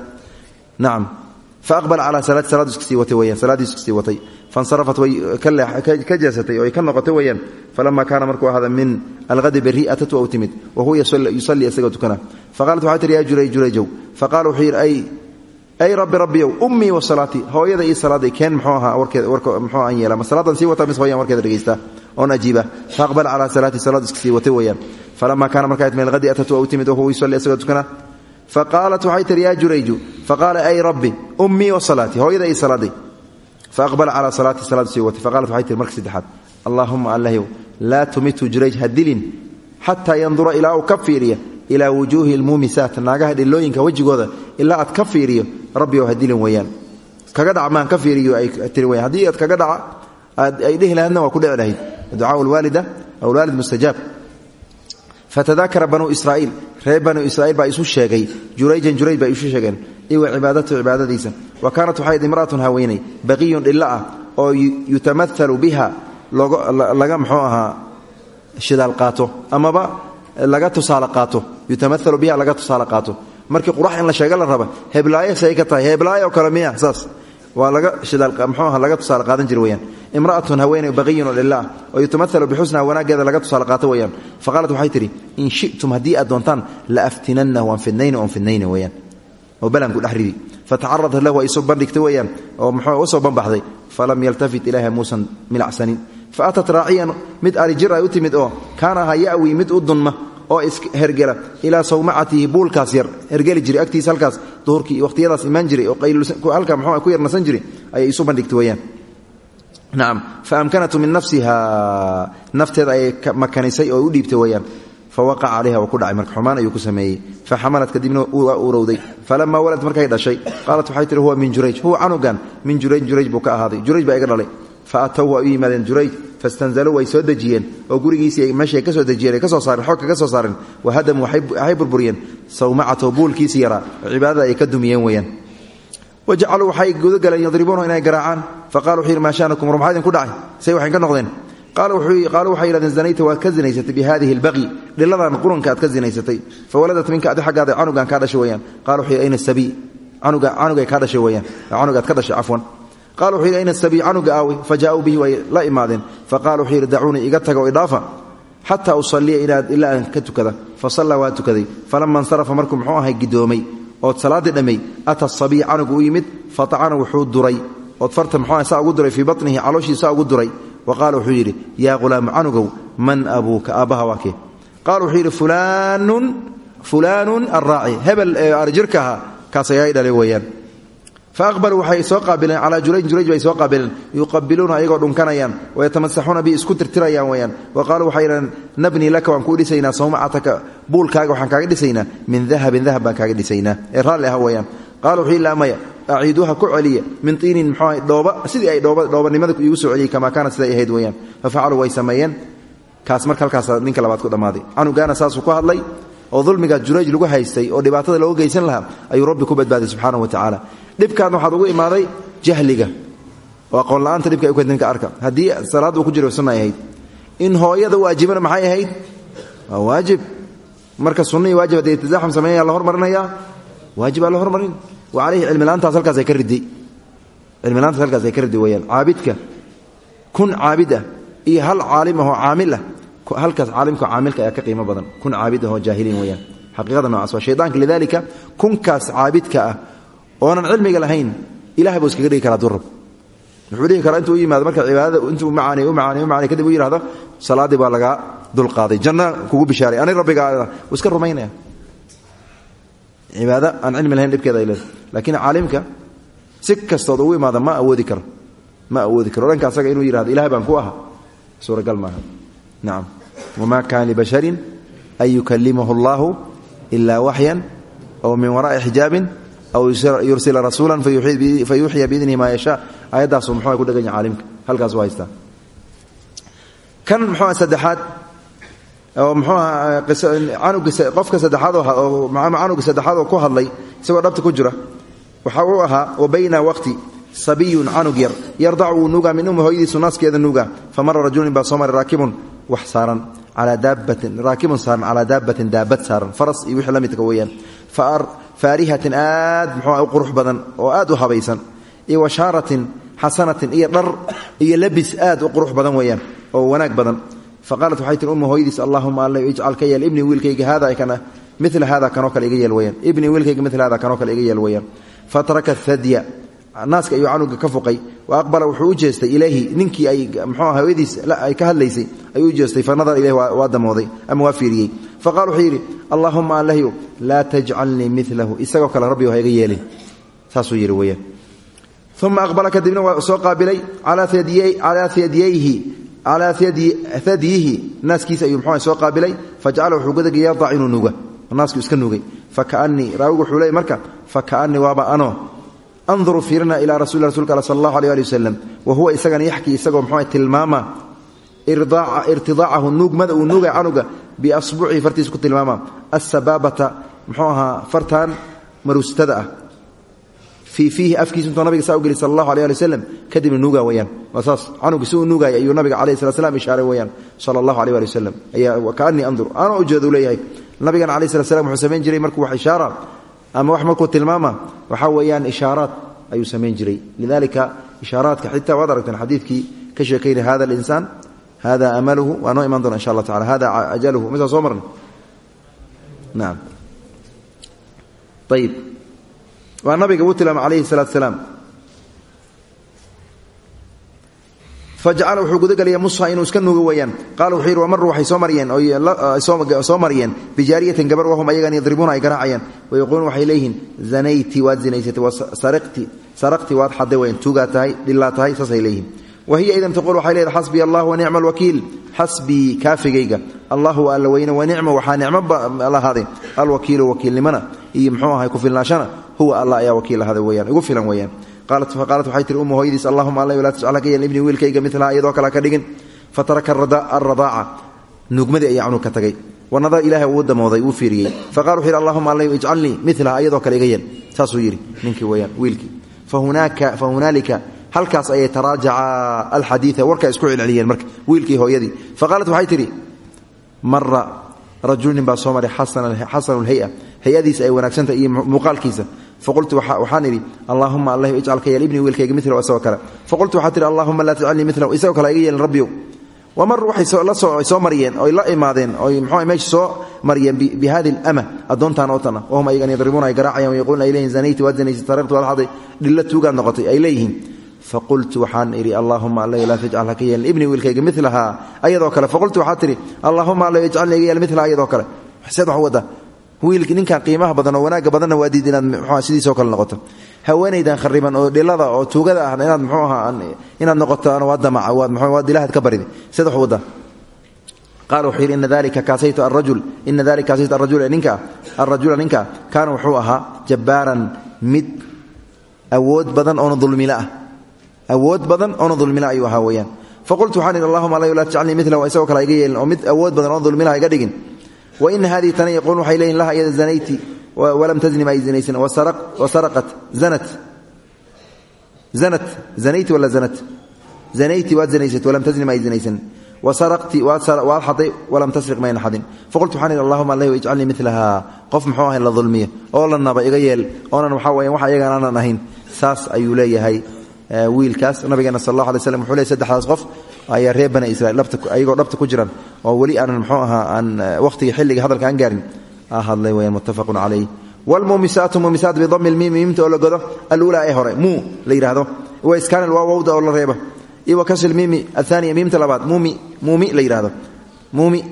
nacam faaqbala calaa salaati sii watay weyaan sii watay fansarafat way ka jeesatay oo ay ka noqotay weeyaan falama kaana markuu ahada min alhadi berri atat waa u timid wa huwa yusalii isagoo tukana faqaalat waxay tihi yaa juray jurayjow faqala wuxuu yidhi ay rabbi rabbiyow ummii wa salaatii hooyada ii salaaday keen muxuu ahaa warkeeda muxuu aan yeela ma salaadan sii wataa mise hoyan warkeeda dhegaysta oon ajiiba faaqbala calaa salaati salaaddu iska sii watay weeyaan falama kaana markaa min alhadi atat waa u timid wa huwa yusalii isagoo tukana faqaalat faqaala wa salaatii faaqbala calaa salaati salaadu sii watay faqaalat waxay tihi marka saddexaad allaahuma allahyow laa tumitu jurayj ha dilin xataa yandura ilaa uu ka fiiriya ilaa wujuuhi lmuumisaat naagaha dhilooyinka wejigooda ilaa aad ka fiiriyo rabbiyow ha dilin weeyaan kaga dhac maan ka fiiriyo ay tiri weyaan haddii waa fatadaakara banuu israa'iil. Reer banuu israiil baa isu sheegay. Jurayjan jurayj baa isu sheegeen. Iwa cibaadatu cibaadadiisa. Wa kaanat waxay id imra'atun haweeney baqiyun dhilla ah oo yutamaalu biha laga mxuu ahaa shidaal qaato amaba laga tusaale qaato. Yutamaalu biha laga tusaale qaato. Markii qurax in la sheega la raba heblaayo say ka tahay heblaayo kale miya saas waa laga shidaal mxuu aha laga tusaale qaadan jira weyaan imra'atun haweeney baqiyun lilah oo yutamaalu bixusnaha wanaaggeeda laga tusaale qaato weyaan faqaalat waxay tidhi in shi'tum haddii aad doontaan la aftinannahu aan fidnayna oon fidnayna weyaan oo balanku dhex ridi. Fatacaradat lahu ay isu bandhigtay weyaan oo mxuu u soo banbaxday falam yaltafit ilayha muusan milacsanin. Fa atat raaciyan mid arijir ay u timid oo kaana ahaa ya'wi mid u dunma oo ishergela ilaa sawmacatihi buulkaas yar hergeli jiray agtiisa halkaas duhurkii waqhtiyadaas imaan jiray oo halka mxuu ku yarnasan jiray ayay isu bandhigtay weyaan nacam fa amkanatu min nafsiha nafteeda ayay makanisay oo u dhiibtay weyaan fawaqaca calayha waa ku dhacay marka xumaan ayuu ku sameeyey. Faxamalat kadibna waa urowday. Falamaa walad markay dhashay qaalat waxay tihi huwa min jurayj. Huwa canugan min jurayj jurayj buu ka jurayj baa iga dhalay fa atow waa u yimaadeen jurayj fastanzaluu way soo dejiyeen oo gurigiisii meeshay ka soo dejiyeen ay ka xoog kaga soo saareen wahadamuu waxay burburiyeen sawmacatahu buulkiisii yaraa oo ay ka dumiyeen weeyaan wajacaluu waxay gudagaleen yadribuunahu inay garaacaan faqala wuxuu yidhi maa sha'nukum war maxaa dhacay say waxay ka noqdeen qaaluu waxay yidhahdeen zanayta waad ka bi hadihi albaqi dhiladan qurunka aad ka zinaysatay fawaladat minka adi xaggaada canugan kaa dhashay weyaan qala wuxuu ayna sabiy canugay kaa dhashay weyaan canugaad ka dhashay cafwan qala wuxuu yidhi ayna sabiy canuga aawi fa jaauu bihi way la imaadeen. Faqala wuxuu yidhi dacuunii iga taga o idhaafa xataa usaliya ilaa aan fa sallaa waa tukaday. Falama insarafa markuu ahay gidoomay ood salaaddii dhammay ata sabiy canugu u yimid duray. Ood farta muxuu saa ugu duray fii batnihi calooshii saa ugu duray. Wa qaala wuxuu yidhi yaa hulaamu canugow man abuuka? Aabbaha waa kee. Qaala wuxuu yidhi fulaanun arraaci hebel ee arjirka ahaa fa aqbaluu waxay soo qaabileen calaa jurayj jurayj bay soo qaabileen yuqabiluuna ayagoo dhunkanayaan wayatamasaxuuna bi isku tirtirayaan weeyaan wa qaaluu waxay yidhahdeen nabnii laka waan kuu dhisaynaa sawmacataka buulkaaga waxaan kaaga dhisaynaa min dahabin dahab baan kaaga dhisaynaa ee raalli ah weeyaan qaala wuxuu maya aciiduuha ku celiya min tiinin mxuu dhooba sidii ay dhoobanimada iigu soo celiyey kamaa kaanat siday ahayd weeyaan fa facaluu way sameeyeen kaas marka ninka labaad ku dhammaaday canugaana saasuu ku hadlay oo dulmigaa jurayj lagu haystay oo dhibaatada looga geysan lahaa ayuu rabbi ku badbaaday subxaanahu wa tacaala dhibkaadna waxaad ugu imaaday jahliga. Oo aqoon la'aanta dhibka ay u keenta ninka arka. Haddii salaad uu ku jiro sunna in hooyada waajibana maxay ahayd? Waa waajib. Marka sunna iyo waajib haddii iltizaaxum sameynaya la hormarinayaa waajib aa hormarin. Wa calayhi cilmilaantaas halkaas ay ka riday cilmilaantaas halkaas ay ka riday weyaan caabidka kun caabid ah hal caalim ahoo ah halkaas caalimka caamilka ayaa ka qiimo badan. Kun caabid ahoo jaahiliin weyaan xaqiiqada noocaas waa shaydaanka. Lidaalika kunkaas caabidka ah oonan cilmiga lahayn ilahay buu iskaga dhigi karaa durab wuxuu dhihi karaa intuu yimaado marka cibaadada intuu macaaniy u macaaniy u macaaniy kadib u yidhahdo salaaddii baa lagaa dulqaaday janna kugu bishaaray. Ani rabbigaada wuu iska rumaynaya. Cibaado aan cilmi lahayn dhibkeeda ay laakiin caalimka si kastood ugu imaada ma awoodi karo. Ma awoodi karo. Dhanka asaga inuu yidhahdo ilahay baan ku aha suuragal maaha nacam wamaa kaana libasharin an yukalimahu allahu ilaa waxyan aw min wara'i xijaabin aw yursila rasuula fayuuxiya biidnihi maa yashaa ayaddaasu muxuu ku dhegan yahay caalimka halkaas waa haystaa kan muxuu saddexaad oo muxuu aha canuga qofka saddexaad oo canuga saddexaad oo ku hadlay isagoo dhabta ku jira waxa uu ahaa wa bayna waqti sabiyun canug yar yardacu wuu nuugaa min ummi hooyadiisu naaskeeda nuugaa famara rajulin baa soo maray raakibun wax saaran calaa daabatin raakibun saaran calaa daabatin daabad saaran faras iyo wixii la midka weeyaan. Faarihatin aad muxuu u qurux badan oo aad u habaysan iyo washaaratin xasanatin iyo dhar iyo labis aad u qurux badan weeyaan oo wanaag badan. Faqaalat waxay tihi ummu hooyadiis allahuma alla ijcal ka yeel ibnii wiilkayga haada kana mila hada kanoo kale iga yeel weyaan naaska ayuu canuga ka fuqay wa aqbala wuxuu u jeestay ilayhi ninkii ay mxuu hawadiis ay ka hadlaysay ayuu u jeestay fa nadara ilayhi damooday ama waa fiiriyey. Faqala wuxuu yidhi allaahuma allahyu laa tajcalnii milahu isagoo kale rabbi ha iga yeelin. Saasuu yidhi weyaan uma aqbala kadibna waa soo qaabilay calaa hadyihi naaskiisa ayuu mxuu soo qaabilay fajacala wuxuu godagay yardac inuu nuga naasku iska nugay fakaanii raawigu wuxuu marka fakaanii waaba anoo anduru fiirina ilaa rasuli rasulka al sal allahu aleh ali wasalam wa huwa isagana yaxkii isagoo mxuu tilmaama irtidaacahu nuugmada uu nuugay canuga biasbuucihi fartiisa ku tilmaama asabaabata muxuu ahaa fartan marustada ah fii fiihi afkiisa intuu nabiga saa u geli sal allahu alay ali waslem kadibna nuugaa weyaan waa saas canugi si uu nuugaaya ayuu nabiga calayh salat slam ishaaray weyaan sala allahu aleh ali wasalam ayaa kaanii andur anoo ujeeda u leeyahay nabigana alayh salat slam wuxuu samayn jiray markuu wax ishaara ama wax markuu tilmaama waxaa weeyaan ishaaraad ayuu samayn jiray. Lidalika ishaaraadka xitaa waad aragteen xadiidkii ka sheekaynay hada alinsaan hada amaluhu waa noo doona insha allah tacala hada ajaluhu misaa soo naam. Ayib waa nabiga uu tilmaamay calayhi salaatu salaam fajacala wuxuu gudagelaya musha inuu iska nuugo weeyaan qaala wuxuu yidhi wamaru waxay soo mariyeen soo mariyeen bijaariyatin gabar wahum ayagan yadribuuna ay garaacayaan wayaquuluun waxay leeyihiin zanayti waad zinaysatay saraqti waad xadday weyan tuugaa tahay dhillaa tahay saasay leeyihiin wa hiya idan taquul waxay leedahay xasbiya allah wa nicma alwakiil xasbii kaafigayga allahu alla weyne wa nicma waxaa nicmo lahaaday alwakiilu wakiilnimana iyo muxuu ahay kufilnaashana huwa alla ayaa wakiil ahaaday weyaan igu filan weeyaan qaalat waxay tihi umu hooyadiis allahuma alla laa tajcal yeel ibni wiilkayga milaha iyadoo kale haka dhigin. Fataraka alradaaca nuugmadii ayaa canug ka tagay. Wanadar ilaahay uu damooday uu fiiriyey. Faqala wuxu yidhi allahuma alla ijcalnii milaha iyadoo kale iga yeel saasuu yidhi ninkii weyaan wiilkii. Fa hunaalika halkaas ayay taraajaca alxadiia warkaa isku celceliyeen marka wiilkii hooyadii. Faqaalat waxay tidhi mara rajul nin baa soo maray xasanu lhaya hay'adiisa ay wanaagsantahay iyo muuqaalkiisa faqultu waxaan idhi allahuma allah ijcal ka yeel ibnii wiilkayga milahu isagoo kale faqultu waxaa tihi allahuma laa tajcalnii milahu isagoo kale iga yeelin rabbiyow wamar waxay soo mariyeen oy la imaadeen oy mxuu meesha soo mariyeen bi hadi lama addoontaan oo tan ah wahum ayagan yadribuuna ay garaacayaan wayaquuluna ay leeyihiin zanayti waad zanaysay tariqtu waad xaday dhilla tuugaad noqotay ay leeyihiin faqultu waxaan idhi allahuma alla laa tajcal haka yeelin ibnii wiilkayga milahaa ayadoo kale faqultu waxaa alla wax wada wiilki ninkan qiimaha badan oo wanaagga badanna waa diid inaad mxua sidiisoo kale noqoto. Haweenaydan khariban oo dhilada oo tuugada ah inaad mxuu ahaa inaad noqoto waa damaca waad waad ilaahad ka baridi seed wax wada qaala wuxuu yidhi ina kaasaytu arajul ina dalika kaasaytu arajula ninka arajula ninka kaana wuxuu ahaa jabbaaran mid awood badan oona dulmila ah. Awood badan oona dulmila ayuu ahaa faqultu waxaan allahuma la laa tajcalnii milahu isagoo kale iga yeelin awood badan oona dulmilaha iga dhigin waina hadihi tani yaquulun waxay leeyihiin laha iyada zanayti walam tazni ma ay zinaysan wasaraqat zanat zanat zanayti wala zanat zanayti waad zinaysat walam tazni ma ay zinaysan wasaraqti waad xaday walam tasriq mayna xadin faqultu waxaan idhi allahuma allah ijcalnii milaha qof muxuu ahay la dulmiya oo la naba iga yeel oonan waxaa weya wax ayagan aanan ahayn saas ayuu leeyahay wiilkaas nabigeena sal allah alay leey saddexdaas qof ayaa reer bani israiil ayagoo dhabta ku jiran oo weli aanan mxuu ahaa aan wakhtiga xilliga hadalka aan gaarin hadlay weyaan muttafaqun calayh wlmuumisaatu muumisaat bidami lmiimi miimta oo la godo aluulaa ee hore muu la yidhaahdo wa iskaan wawda oo la reebo iyo wa kasri miimi athaniya miimta labaad muumi la yidhahdo muumi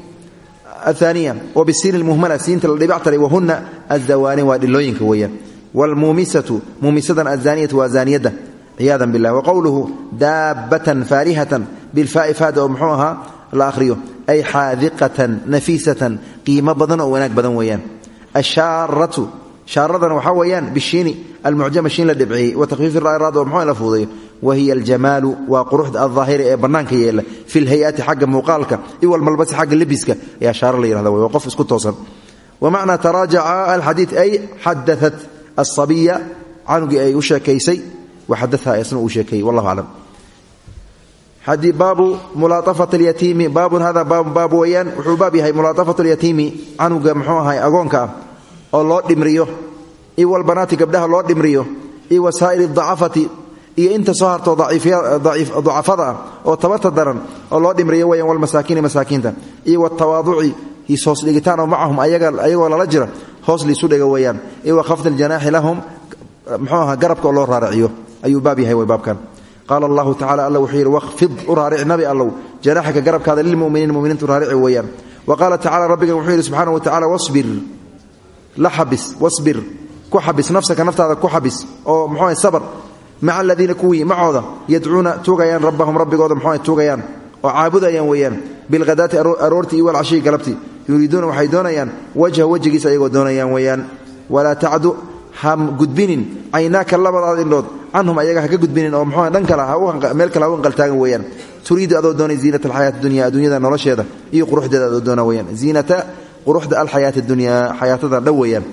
athaniya wa bisiin lmuhmala siinta la dhibactaray wahuna azawaani waa dhilooyinka weeyaan. Wlmuumisatu muumisadan azaniyatu waa zaaniyadda ciyaada bilah waqowluhu daabatan faarihatan bilfaai faada oo muxuu ahaa la ahriyo ay xaadiqatan nafiisatan qiimo badan oo wanaag badan weeyaan. Ashaaratu shaaradana waxaa weeyaan bishiini almucjama shiin la dhibciyey wa takhfiifi raaraad oo muxuu la fuudayo wa hiya aljamaalu waa quruxda aldaahiri ee bannaanka yeela fi lhay-ati xagga muuqaalka iwalmalbasi xagga lebiska ayaa shaaro la yihahda waa qof isku toosan. Wamacnaa taraajaca alxadiid ay xadaat asabiya canugii ay u sheekaysay baab yahay mulaaafat alyatiimi canuga muxuu ahay agoonka ah oo loo dhimriyo iyo walbanaati gabdhaha loo dhimriyo iyo wasaa'ir dacafati iyo inta soo hartoo ducafada ah oo tabarta daran oo loo dhimriyo weyaan walmasaakiini masaakiinta iyo watawaaduci hoos dhigitaan oo macahum ayagoo lala jira hoos liisu dhega weeyaan iyo wa khafdi aljanaaxi lahum muxuu aha garabka oo loo raaraciyo ayuu baab yahay baabkan. Qaala allahu tacala alla wuxuu yidhi waqfid u nabi allow janaaxaka garabkaada lilmuminiin muminiintu raarici weeyaan. Wa qaala tacala rabbigan wuxuu yidhi wa tacala wasbir la xabis wasbir ku xabis nafsaka naftaada ku xabis oo muxuu sabr maca aladiina kuwii macooda yadcuuna tuugayaan rabbahum rabbigooda muxuu tuugayaan oo caabudayaan weeyaan bilghadaati aroortii iyo walcashii galabtii yuriiduuna waxay doonayaan wajha wejigiisa ayagoo doonayaan weeyaan. Walaa tacdu ha gudbinin caynaaka labadaada indhood canhum ayaga haka gudbinin oo mxuu dhan kale meel kale ha u anqaltaagan weeyaan. Turiidu adoo doonay ziinata alxayaati dunya adduunyada nolosheeda iyo quruxdeeda adoo doona weyaan ziinata quruxda alxayaati dunya xayaatada dhan weeyaan.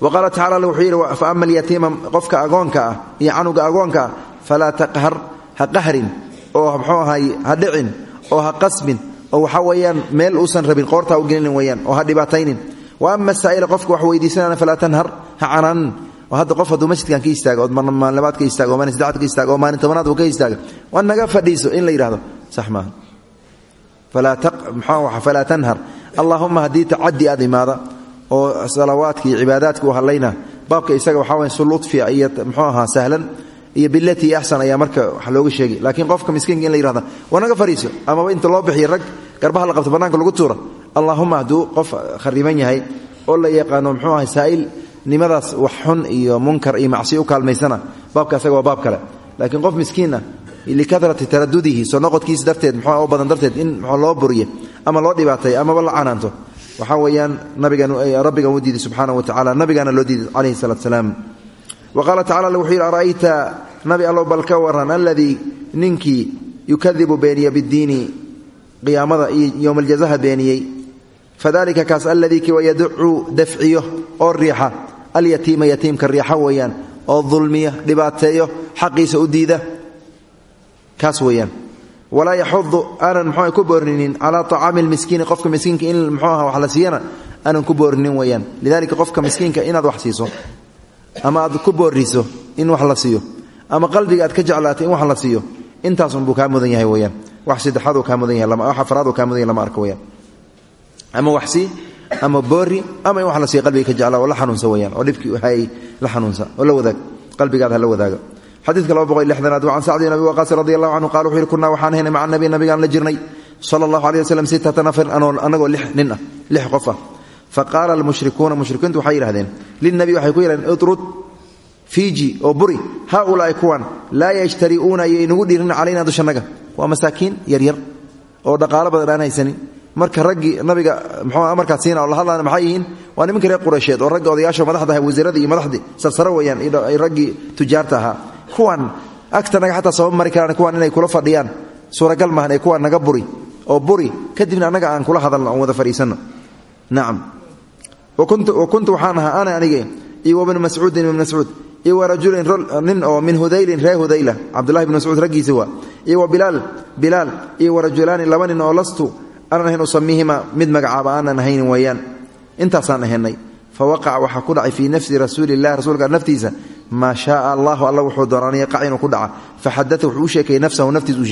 Wa qaala tacala fa ama alyatiima qofka agoonka ah iyo canuga agoonka ah falaa taqhar ha qahrin oo mxuu ahay ha dhicin oo ha qasbin oo waxa weeyaan meel uusan rabin qoorta u gelinin weyaan oo ha dhibaataynin ama saa'ila qofka wax weydiisanana falaa tanhar ha canaanin oo hadda qof hadduu masjidkan ka istaago ood maalinabaad ka istaago o maalin saddexaad ka istaago oo maalin tobanaad uu ka istaaga waa naga fadhiiso in la yidhahdo sax maaha falaa tanhar. Allaahuma haddii tacadi aad imaada oo salawaadka iyo cibaadaadka u hadlayna baabka isaga waxaa bilatii axsan ayaa marka wax looga sheegay. Laakiin qofka miskiinka in la yihahda waa naga fadhiiso inta loo bixiyo rag garbaha la qabto bannaanka lagu tuura allaahuma hadduu qof khariban yahay oo la yaqaano mxuu ahay saa'il nimadaas wax xun iyo munkar iyo macsiyo u kaalmaysana baabka waa baab kale. Laakiin qof miskiin ah likarati taradudihi soo noqodkiisa darteed mxuu badan darteed in loo buriye ama loo dhibaatay amaba la canaanto. Waxaa weeyaan nabigan rabbigan u diiday subxaana wa tacala nabigaana loo diiday calayhi salaatu salaam. Wa qaala tacala wuxuu yidhi ara'ayta nabi allow bal ka waran alladii ninkii yukadibu beeniya biddiini qiyaamada iyo yowmaljazaha beeniyey fadalika kaas alladii kiwa yaducu dafciyo oo riixa. Alyatiima yatiimka riixa weeyaan oo dulmiya dhibaateeyo xaqiisa u diida. Kaas weeyaan. Walaa yaxudu aanan mxua ku boorinin calaa acaami lmiskiini qofka miskiinka in mxuu aha wax la siiyana aanan ku boorinin weeyaan. Lidalika qofka miskiinka inaad wax siiso ama aad ku booriso in wax la siiyo ama qalbiga aad ka jeclaatay in wax la siiyo intaasunbuu weyaan kaa mudan yahay lama arko weyaan ama wax sii ama boori ama in la siiyo qalbiga ka jeclaa oo xanuunsa weyaan oo dhibkii hay la xanuunsa oo wadaag qalbigaad la wadaaga. Xadiidka laba boqol lixdanaad wa can sacdi bin abi waqaas radi allahu canhu qala wuxu waxaan haynay maca nabi nabigaan la jirnay sala allahu aleyh waslem sittata nafar anagoo lix nin ah lix qof ah. Fa qaala almushrikuuna mushrikiintu waxay yidhahdeen lilnabi waxay ku yidhahdeen idrud fiiji oo buri haaulaai kuwan laa yajtari'uuna iyo inugu dhiirin calayna dushanaga waa yaryar oo dhaqaalo badan aan marka raggii nabiga mxuu markaad siina la hadlaana maxay yihiin? Waa nimanka reer quraysheed oo ragga odayaasha madaxda aha wasiiradii iyo madaxdii sarsaro weeyaan raggii tujaarta ahaa. Kuwan agtanaga xataa sabab mari kuwan inay kula fadhiyaan. Suuragal maahan ee kuwan naga buri oo buri kadibna annaga aan kula hadalno wada fadhiisanno. Nacam wa kuntu waxaan ahaa ana anige iyo wabnu mascuudin ibn mascuud iyo wa rajulin oo min hudaylin reer hudayla. Cabdullahi bn mascuud raggiisi waa. Iyo wa bilaal iyo wa rajulaani laba nin aanan ahayn mid magacaaba aanan ahaynin weeyaan. Intaasaan ahaynay. Fa waqaca waxaa ku dhacay fii nafsi rasuulilah rasuulka naftiisa. Maa shaaa allahu alla wuxuu doona an yaqac inuu ku dhaca. Faxadaa wuxuu u sheekeeyey nafsahu naftiis uu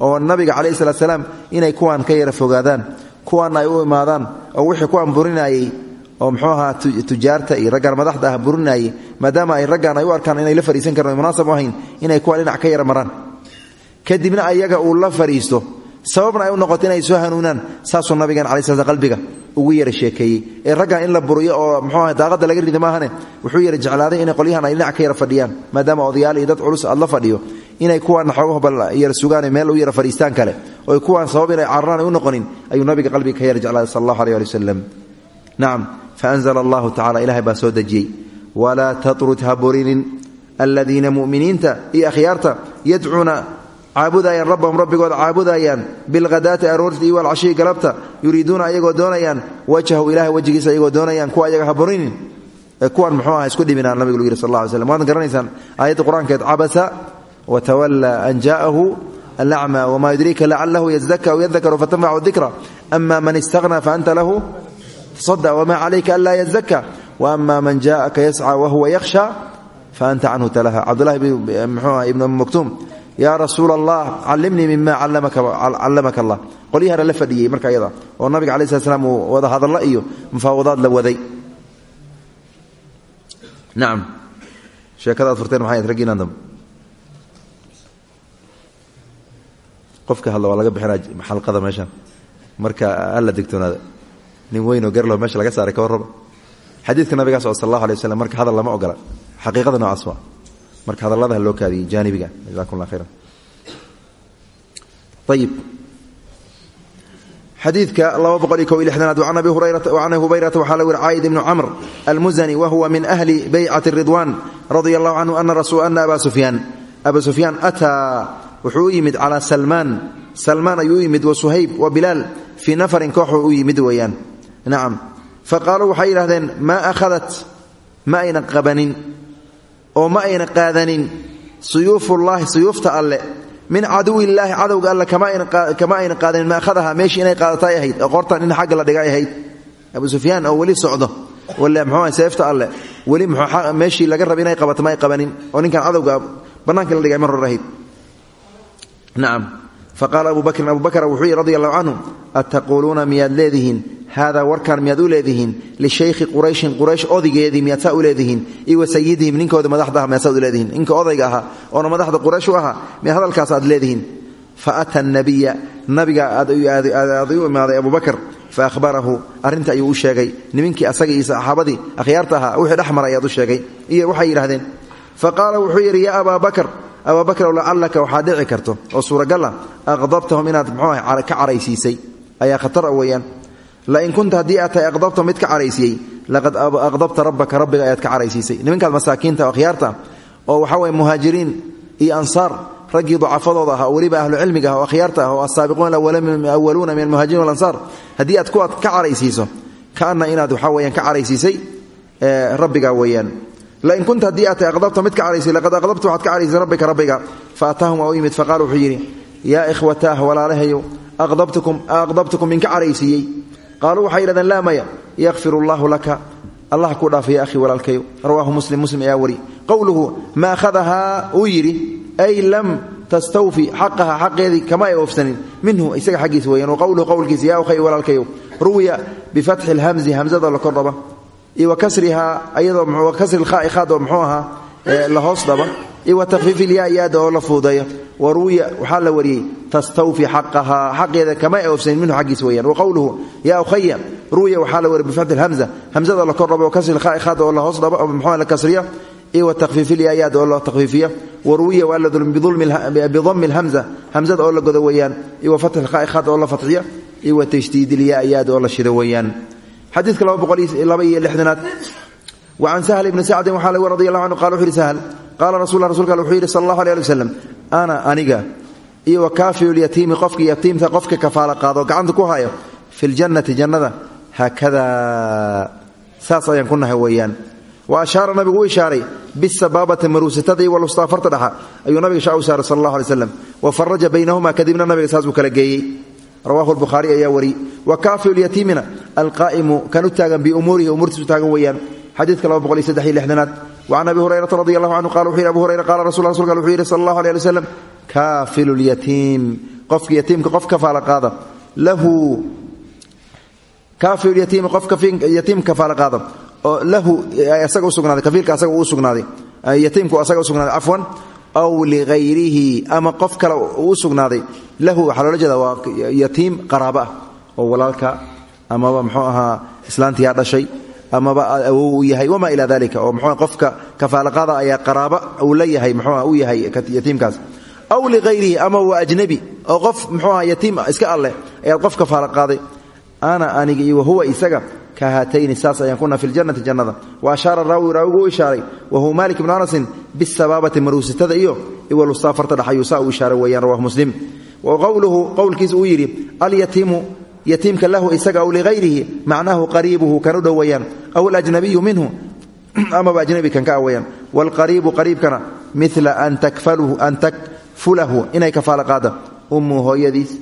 oo nabiga salaat salaam inay kuwaan ka yara fogaadaan kuwaanna ay u imaadaan oo wixii kuwaan burinayey oo muxuu ahaa tujaarta iyo raggaan madaxda ah burinayey ay raggaan ay u arkaan inay la fariisan karan munaasab ahayn inay kuwaan dhinac ka yara maraan. Kadibna ayaga uu la fadhiisto sababna ay u noqoto inay soo hanuunaan saasuu nabigan cala sl qalbiga ugu yara sheekeeyey. Ee raggan in la buriyo oo mxuu aha daaqadda laga rida maahane wuxuu yara jeclaaday inay qolyahan ay dhinac ka yara fadhiyaan maadaama odayaal iyo dad culus aad fadhiyo. Inay kuwaanna xoogaho bal yara sugaane meel u yara fadhiistaan kale oo kuwaan sabab inay cararaan ay u noqonin ayuu nabiga qalbiga ka yara jeclaaday sal allahu aleh ali wasalam nacam faanzla allahu tacala ilahay baa soo dejiyey. Walaa tatrud ha burinin aladiina muminiinta iyo akhyaarta caabudayaan rabbahum rabbigooda caabudayaan bilhadaati aroorti iyo walcashiyi galabta yuriiduuna ayagoo doonayaan wajhahu ilahay wejigiisa ayagoo doonayaan kuwa ayaga ha burinin kuwan muxuu isku dhiminaan nabigu yiri sal lla ly slam waad garanaysaan aayadda qur'aankeed cabasa watawalla an jaa'ahu alacma wma yudriika lacalahu yazaka aw yadakaru fatanfacu dikra ama man istaghnaa faanta lahu tasada wma calayka anlaa yazaka waama man jaءaka yascى wahuwa yakhsha faanta canhu talaha. Cabdulahi mxuuah ibn maktuum yaa rasuul allah callimnii mima callamaka allah. Qolyahana la fadhiyey marka ayada oo nabiga alai slat slam wada hadallo iyo mufaawadaad la waday. Nacam sheekada ad furteen maxay ayd raggiinan dambe qofka hadla waa laga bixinaa xalqada meeshan. Marka alla degtoonaada nin weynoo garlo meesha laga saaray ka warraba. Xadiidka nabigaas oo sal waslam marka hadal lama ogola. Xaqiiqada noocaas marka hadalladaha loo kaadiyey jaanibiga jazakum llah khayran. Ayib xadiidka laba boqol iyo kob iyo lixdanaad can abi abi hubayrata waxaa la wiri caayid ibnu camr almuzani wa huwa min ahli baycati ridwan radia allahu canhu ana aba sufyaan. Aba sufyaan ataa wuxuu yimid calaa salmaan. Salmaan yimid wa suhayb wa bilaal fii nafarin kooxuu u yimid weeyaan. Nacam fa qaaluu waxay maa ahadat ma ayna qabanin oo ma ayna qaadanin suyuufullaahi suyuufta alle. Min caduwillaahi cadowga alle kama ayna qaadanin. Maakhadaha meeshii inay qaadata ay ahayd. Oo qortan in xagga la dhiga ay ahayd. Abu sufyaan oo weli socdo. Wale mxuuah seefta alle. Weli meeshii laga raba inay qabato ma ay qabanin. Oo ninkan cadowga bannaanka la dhigay mar hor ahayd faqaala abu bakrin abu bakr wuxuu yihi radi allahu canhu ataquuluuna miyaad leedihiin? Haadaa warkaan miyaad u leedihiin? Lishaykhi qurayshin quraysh odigeedii miyaad saa u leedihiin? Iyo wa sayidihim ninkooda madaxda ah miyaad saa u leedihiin? Ninka odayga ahaa oona madaxda quraysh u ahaa miyaad hadalkaas aad leedihiin? Fa ata nabiya nabiga aad u imaaday abu bakr fa ahbarahu arrinta ayuu u sheegay. Nimankii asaga iyo saxaabadii akhyaarta ahaa wixii dhex bakr abaa bakrow lacallaka waxaa dhici karto oo suuragal ah aqdabtahum inaad muxuuah ka caraysiisay. Ayaa khatar a weeyaan. Lain kunta haddii aad mid ka caraysiiyey laqad aqdabta rabbaka rabbiga ayaad ka caraysiisay nimankaad masaakiinta oo akhyaarta oo waxaa weye muhaajiriin iyo ansaar raggii ducafadooda ah oo weliba ahlu cilmiga ah oo akhyaarta ah oo asaabiquun awaluuna min almuhajirin walansaar haddii aad kuwaad ka caraysiiso kaana inaad waxaa weyaan ka caraysiisay rabbiga weeyaan lain kunta haddii aad tahay aqdabta mid ka caraysay laqad aqdabta waxaad ka caraysay rabbika rabbiga fa ataahum waa u yimid faqaala wuxuu yidhi yaa ikhwataah walaalahayow aqdabtukum aqdabtukum minka caraysiiyey qaaluu waxay yidhahdeen laa maya yakfir allaahu laka allah kuu dhaafaya akhii walaalkayo rawaahu muslim muslim ayaa wari qowluhu ma akhadahaa uu yidhi ay lam tastawfi xaqaha xaqeedii kama ay oofsanin minhu isaga xaggiisa weeyaan wa qowluhu qowlkiisa yaa ukhay walaalkayow ruwiya bifatxi lhamzi hamzada la kordhaba iyo wa kasrihaa ayadoo kasri lkhaai khaadoo muxuu ahaa la hoos dhaba iyo wa takfiif ilyaa yaada oo la fuudeeya wa ruwiya waxaa la wariyey tastawfi xaqahaa xaqeeda kama oofsanin minhu xaggiisa weeyaan. Wa qowluhu yaa ukhaya ruwiya waxaa la wariyey bifatxi lhamza hamzada la kordhaba wa kasri lkhaai khaad oo la hoos dhaba oo muxuu la kasriya iyo takfiifilyayaad oo la takfiifiya waruwiya waa la bidami lhamza hamzada oo la godo weeyaan iyo wa fatxi lkhaai khaad oo la fatxiya iyo wa tashdiidilyayaad oo la shido weeyaan xadiidka laba iyo lixdanaad. Wa can sahl ibni sacdin waxaa lagu radi allahu anhu qala wuxu yidhi sahl qaala rasul rasulka wuxuu yidhi sal allahu alay ali wasalam ana aniga iyo wa kaafilulyatiimi qofka yatiimta qofka kafaala qaado gacanta ku hayo fi ljannati jannada haakadaa saas ayaan ku nahay weeyaan. Wa ashaara nabigu u ishaaray bisabaabati maruusatada iyo walustaafarta dhaxa ayuu nabiga shaa u allah rawahu lbukhaari ayaa wariyey wa kaafilulyatiimina alqaa'imu kan u taagan biumuurihi umuurtiis u taagan weeyaan. Xadiidka lixdanaad wacan abi hurayrata radi allahu canhu qala wuxu yidhi abu hurayra qala rasul rasulka wuxuu yidhi sal allahu alay ali waslam kaafilu lyatiim qofka yatiimka qof kafaala qaada lahu kaafilulyatiimi qof yatiim kafaala qaada oo lahu asaga usugnaaday kafiilka asaga uu sugnaaday yatiimku asaga usugnaaday cafwan aw ligayrihi ama qof kale uu sugnaaday lahu waxaa loola jeeda waa yatiim qaraabo ah oo walaalka amaba muxuu ahaa islaantiyaa dhashay amaba awow u yahay wamaa ilaa dalika oo mxuu qofka kafaalaqaada ayaa qaraaba uu la yahay muxuuha u yahay yatiimkaas. Aw ligayrihi ama waa ajnabi oo qof muxuuha yatiim iska alleh ayaad qof kafaala qaaday ana aniga iyo wahuwa isaga haatayni saas ayaan kuna fi ljannati jannada. Wa ashaara raawi raawigu u wa huwa malik ibnu anasin bisabaabati maruusatada iyo iwalustaafarta dhaxayuu saa u ishaaray weeyaan rawahu muslim. Wa qowluhu qowlkiisa uu yidhi alyatiimu yatiimka lahu isaga aw ligayrihi macnaahu qariibuhu kan u dhow weyaan aw alajnabiyu minhu amaba ajnabi kan ka ah weyaan waalqariibu qariibkana mila an takfulahu inay kafaalo qaada ummu hooyadiis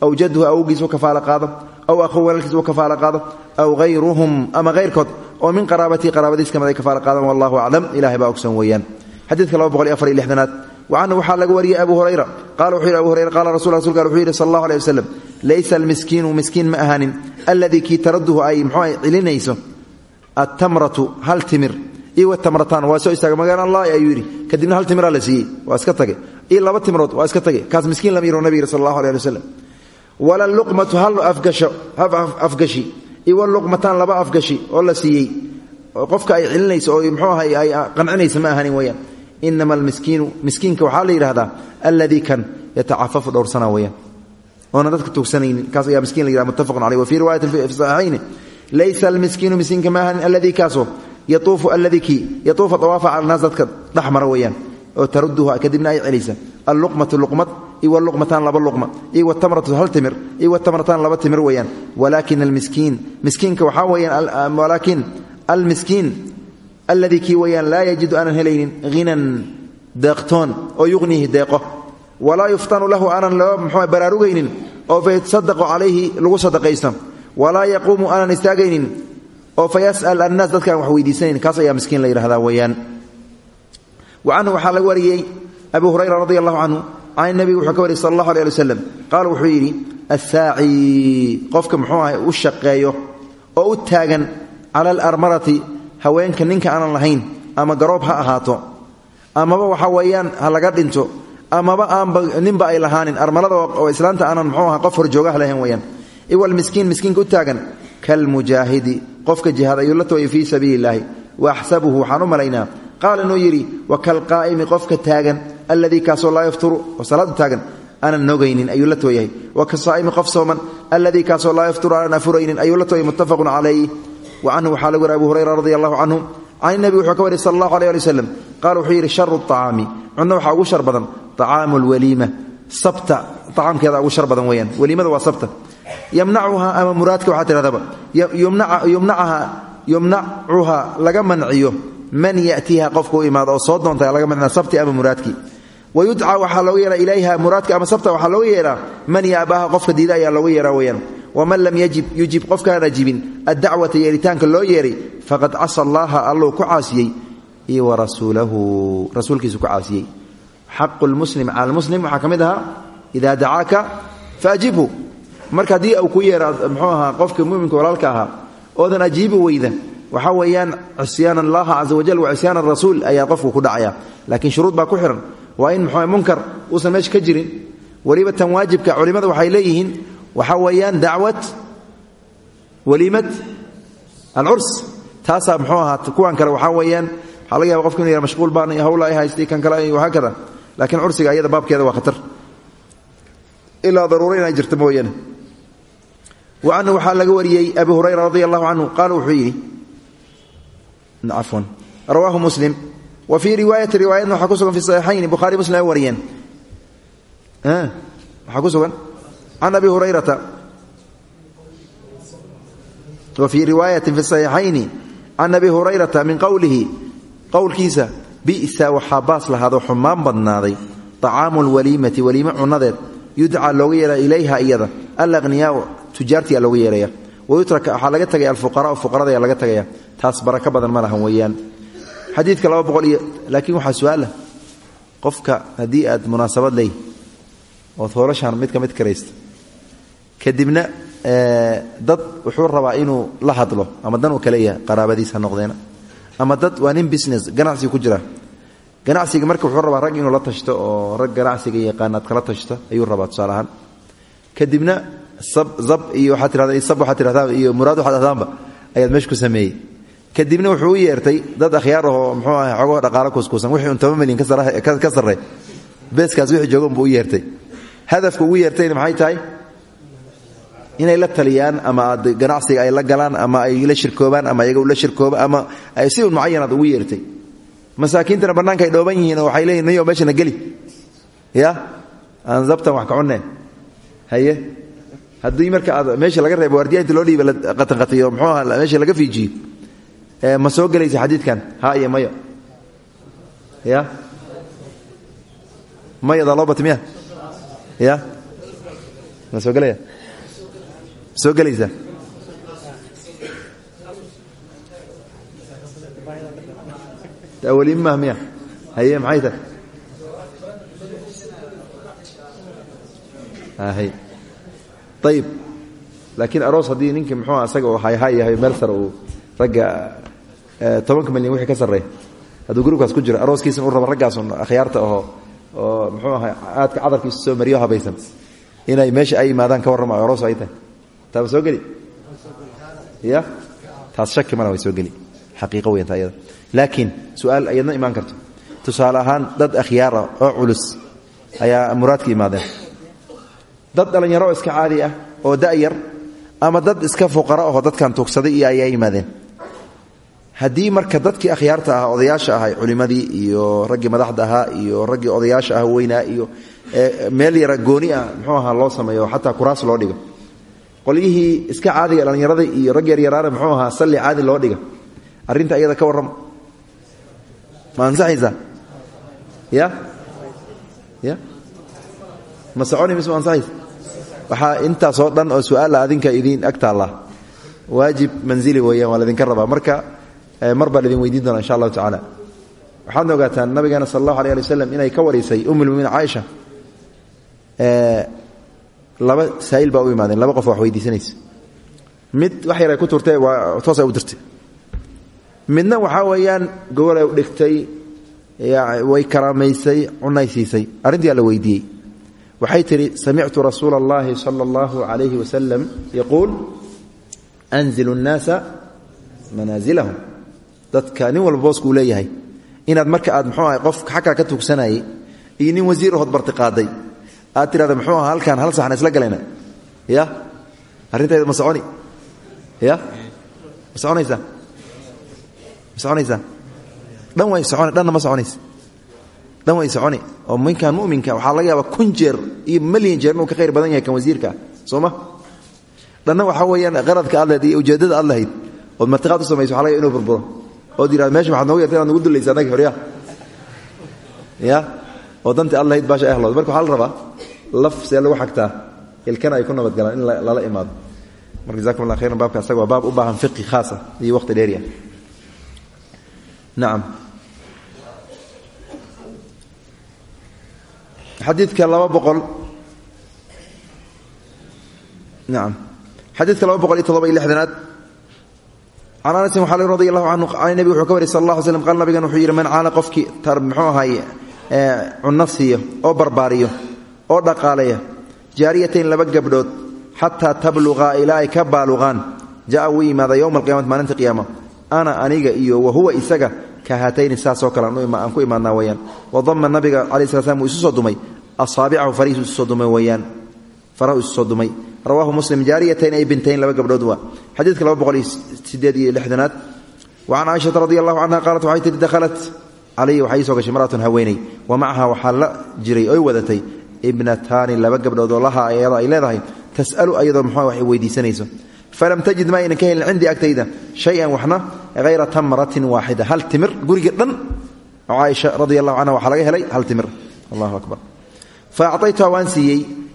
aw jadhu awgiis u kafaalo qaado aw ahu walaalkiis u kafaalo qaado aw hayruhum ama hayrkood oo min qaraabatii qaraabadiis ka mid ay kafaalo qaadaan wallahu aclam ilahay baa ogsan weeyaan xadiidka laba boqol iyo afar iyo lixdanaad wacanhu waxaa laga wariyey abu hurayra qala wuxuu yidhi abu hurayra qala rasul rasulka wuxuu yidhi sal allahu aleh wasalam laysa almiskiinu miskiin ma ahaanin alladii kii taraduhu ay muxuu cilinayso attamratu hal timir iyo watamrataan waa soo istaaga magaan allah ayuu yidhi kadibna hal timiraa la siiyey waa iska tage iyo laba timrood waa iska tage wala luqmatu hal afgashi. Iyo waluqmataan laba afgashi oo la siiyey. Qofka ay cilinayso oo muxuu ahay ay qancinaysa ma ahaanin weeyaan inama almiskiinu miskiinka waxaa la yidhahdaa alladii kan yatacafafu dhowrsana weyaan oona dadka tuugsanaynin kaas ayaa miskiin la yihahda muttafaqun caleyh wa fii riwaayatin fi saxiixayni laysa almiskiinu miskiinka ma ahanin alladii kaasoo yatuufu alladii kii yatuufa dawaafa cala naas dadka dhex mara weeyaan oo taruduhu kadibna ay celisa alluqmatu iyo waluqmataan laba luqma. Iyo watamratu hal timir. Iyo watamrataan laba timir weeyaan. Walaakin almiskiin. Miskiinka waxaa weeyaan walaakin almiskiin alladii kii weyaan laa yajidu aanan helaynin hinan deeqtoon oo yuqnihi deeqo. Walaa yuftanu lahu aanan loo mxu baraarugaynin oo fayasadaqu calayhi lagu sadaqaysto. Walaa yaquumu aanan istaagaynin oo fa yas'al annaas dadkaan wax weydiisanayn. Kaas ayaa miskiin la yidhahdaa weeyaan. Wa canhu waxaa laga wariyey abu hurayra radi allahu can nabiga wuxuu ka wariyey sal allahu alay ali wasalam qaala wuxuu yidhi assaaci qofka muxuu ahay u shaqeeyo oo u taagan cala alarmarati haweenka ninka aanan lahayn ama garoob ha ahaato. Amaba waxa weeyaan ha laga dhinto. Amaba aanba ninba ay lahaanin. Armalada oo islaanta aanan muxuu aha qof horjoogaha lahayn weyaan iwal miskiin miskiinka u taagan kalmujaahidi qofka jihaad ayuu la tooyay fii sabiili illaahi wa axsabuhu waxaan u malaynaa. Inuu yidhi wa kalqaa'imi qofka taagan alladii kaasoo laa yafturu oo salaadu taagan aanan nogaynin ayuu la tooyahay. Wa kasaa'imi qof sooman alladii kaasoo laa yafturu aanan afuraynin ayuu la tooyay muttafaqun calayh wa canhu waxaa lagu abu hurayra radi allahu canhu can wuxuu ka wariy sal allahu aleh ali qaala wuxuu yidhi sharu acaami cunno waxaa ugu shar badan acaamu lwaliima sabta acaamkeeda ugu shar badan weyaan weliimada waa sabta. Yamnacuha ama muraadka waxaa tidhahdaba yumnacuha laga manciyo. Man yatiiha qofka u imaado oo soo doonta laga mancina sabti ama muraadkii wayudca waxaa looga yeeraa ilayha muraadka ama sabta waxaa looga yeeraa man yaabaha qofka diida ayaa looga yeeraa weyaan waman lam yujib qofkaan ajibin addacwata yeeritaanka loo yeeray faqad casa allaha alluu ku caasiyey iyo warasuulahu rasuulkiisu ku caasiyey xaqu lmuslim cala lmuslim waxaa ka mid ahaa idaa dacaaka faajibhu marka haddii uu ku yeera muxuu ahaa qofka muminka walaalka ahaa oodan ajiibi weyda waxaa weeyaan waa in mxu munkar uusan meesha ka jirin. Weliba tan waajibka culimmada waxay leeyihiin waxaa weeyaan dacwat waliimad alcurs. Taasaa mxuu ahaa kuwan kale waxaa weeyaan waxaa laga yaba qofka inu yah mashquul baan hawla ay haystay kan kale wahaakada laakiin cursiga ayada baabkeeda waa khatar. Ilaa daruuro inay jirto mooyaane. Wa canhu waxaa laga wariyey abi hurayra radi allahu canhu qaala wuxuu yidhi cafwan rawaahu muslim wa fii riwaayati riwaayadna waxaa ku sugan fi saxiixayn bukhari muslim ay wariyeen. Waxaa ku sugan? Can abi hurayrata. Wa fii riwaayati fi saxiixayni can abi hurayrata min qowlihi qowlkiisa bisa waxaa baas lahaadoo xumaan badnaaday. طacaamu lwaliimati waliime cunadeed yudcaa looga yeera ilayha iyada. Alaqniyaau tujaartiyaa looga yeeraya wayutrak waxaa laga tagaya alfuqaraau fuqarada ayaa laga tagaya. Taas barako badan ma lahan xadiidka laba boqol iyo laakiin waxaa su'aala qofka haddii aad munaasabad leey ood hoolashaan mid ka mid karaysta kadibna dad wuxuu rabaa inuu la hadlo ama dan uu ka leeyahay qaraabadiis ha noqdeena. Ama dad waa nin business ganacsiga ku jira. Ganacsiga marka wuxuu rabaa rag inuu la tashto oo rag ganacsiga yaqaanaad kala tashto ayuu rabaa tusaale ahaan. Kadibna zab iyo waxaa tirahda sab waxaad ayaad meesha ku sameeyey kadibna wuxuu u yeertay dad akhyaar ahoo muxuu ahay xogoo dhaqaalo kuuskuusan wixii un toban milyan ka sarray. Beeskaas wixii jooga unbuu u yeertay. Hadafka ugu yeertayna maxay tahay? Inay la taliyaan ama ganacsiga ay la galaan ama ay la shirkoobaan ama ayaga ula shirkooba ama ay si un mucayanaad ugu yeertay. Masaakiintana bannaanka ay dhooban yihiin waxay leeyihiin niyo meeshana geli. Ya? Aan zabtan wax ka haye? Haddii marka meesha laga reebo waardiya inta loo dhiiba la qatanqatiyo muxuu aha meesha laga fiijiyo ma soo gelaysa xadiidkan? Ha iyo maya ya? Mayadaa loo bata miya ya? Ma soo gelaya? Soo gelaysaa awaliimah miya haye maxay tahay hay ayib laakiin aroos haddii ninkii muxuu asaga oo hayha yahay meel sare uu ragga tobanka milyan wixii ka sarreey hadduu gurubkaas ku jiro arooskiisan u rabo raggaasun akhyaarta aho oo muxuu ahay aadka cadarkiisu soo mariyo habaysan inay meesha ay yimaadaan ka warrama aroos ay tahay. Taaba soo geli? Ya taas shaki mana way soo geli. Xaqiiqo weynta ayada laakiin su'aal ayadna imaan karto. Tusaale ahaan dad akhyaara oo culus ayaa muraadka imaadeen. Dad dhallinyaro oo iska caadi ah oo da'yar ama dad iska fuqara aho dadkan tuugsaday iyo ayaa yimaadeen haddii marka dadkii akhyaarta ah odayaasha ahay culimadii iyo raggii madaxda ahaa iyo raggii odayaasha ah weynaa iyo meel yara gooni ah muxuu ahaa loo sameeyo xataa kuraas loo dhigo. Qolyihii iska caadiga dhallinyarada iyo rag yaryaraana muxuu ahaa salli caadi loo dhiga arrinta ayada ka warrama ma ya? Ya? Ma soconi mise ma ansaxaysa? Waxaa dhan oo su'aalla adinka idiin waajib manzili weeyaan waa laydinka marka mar baa laidin weydiin doona insha allahu tacaala waxaadna ogaataan nabigeena sal allahu alay ali waslem inay ka warisay ummulmuminiin caaisha laba saa'il baa u imaadeen laba qof wax weydiisanaysa mid wax yaray ku turtee waa toosay u dirtay midna waxaa weeyaan gobol ay u dhigtay way karaamaysay cunay siisay arrintii la weydiiyey waxay tidhi samictu rasuula اllahi sala اllahu alayhi wasalam yaquul anzilu اnnaasa manaasilahum dadka nin walba booskuu leeyahay inaad marka aad mxuu ahay qof xagkaa ka tugsanayay iyo nin wasiir hood barti qaaday aad tirahda muxuu aha halkaan hal saxan isla galayna? Ya? Arrintayda ma ya? Ma soconaysaa ma way soconi dhanna ma soconaysa. Way soconi. Oo minkan muminka waxaa laga yaabaa kun jeer iyo malyan jeer inuu ka khayr badan yahay kan wasiirkaa soo ma? Dhanna weeyaan qaradka aad lehed iyo aad lahayd ood martiqaad u samayso waxa laga burburo ood yidhahda meesha waxad nooga yarta inaad nagu dulaysa horya ya? Oo dantii aad lahayd baasha ahlood. Marka waxaa laf see lagu xagtaa ilkana ay ku nabadgalaan in lala imaado. Marka jazakum allah khayran baabka asaga baab u baahan fiqi khaasa iyo waqti dheeriya nacam xadiidka laba boqol nacam xadiidka laba boqol iyo todoba can anasin waxaa l radi allahu canhu can nebi wuxuu ka wariy sal allah alay slm qaal nabigan wuxuu yidhi man caala qofkii muxuu ahaye cunno siiyo oo barbaariyo oo dhaqaaleeya jaariyatayn laba gabdhood xataa tabluqaa ilaa ay ka baaluqaan ja'a wuu yimaada yowma alqiyamati maalinta qiyaama ana aniga iyo wa huwa isaga ka haatayni saasoo kale aan ku imaadnaa weyaan wadama nabiga cala sla slam wuu isu soo dumay asaabicahu farihiisu isu soo dumay weyaan farahu soo dumay rawaahu muslim jaariyatayn ay bintayn laba gabdhood waa. Xadiidka laba boqol iyo sideed iyo lixdanaad. Wa can caaishata radi allahu canha qaalat waxay tihi dakhalat calaya waxaa ii soo gashay maratun haweeney. Wa macaha waxaa la jiray oy wadatay ibnataani laba gabdhood oo lahaa ayada ay leedahay tas'alu ayadoo muxuu wax weydiisanayso. Falam tajid ma aynan ka helin cindii agtayda shay-an waxna hayra tamratin waaxida hal timir guriga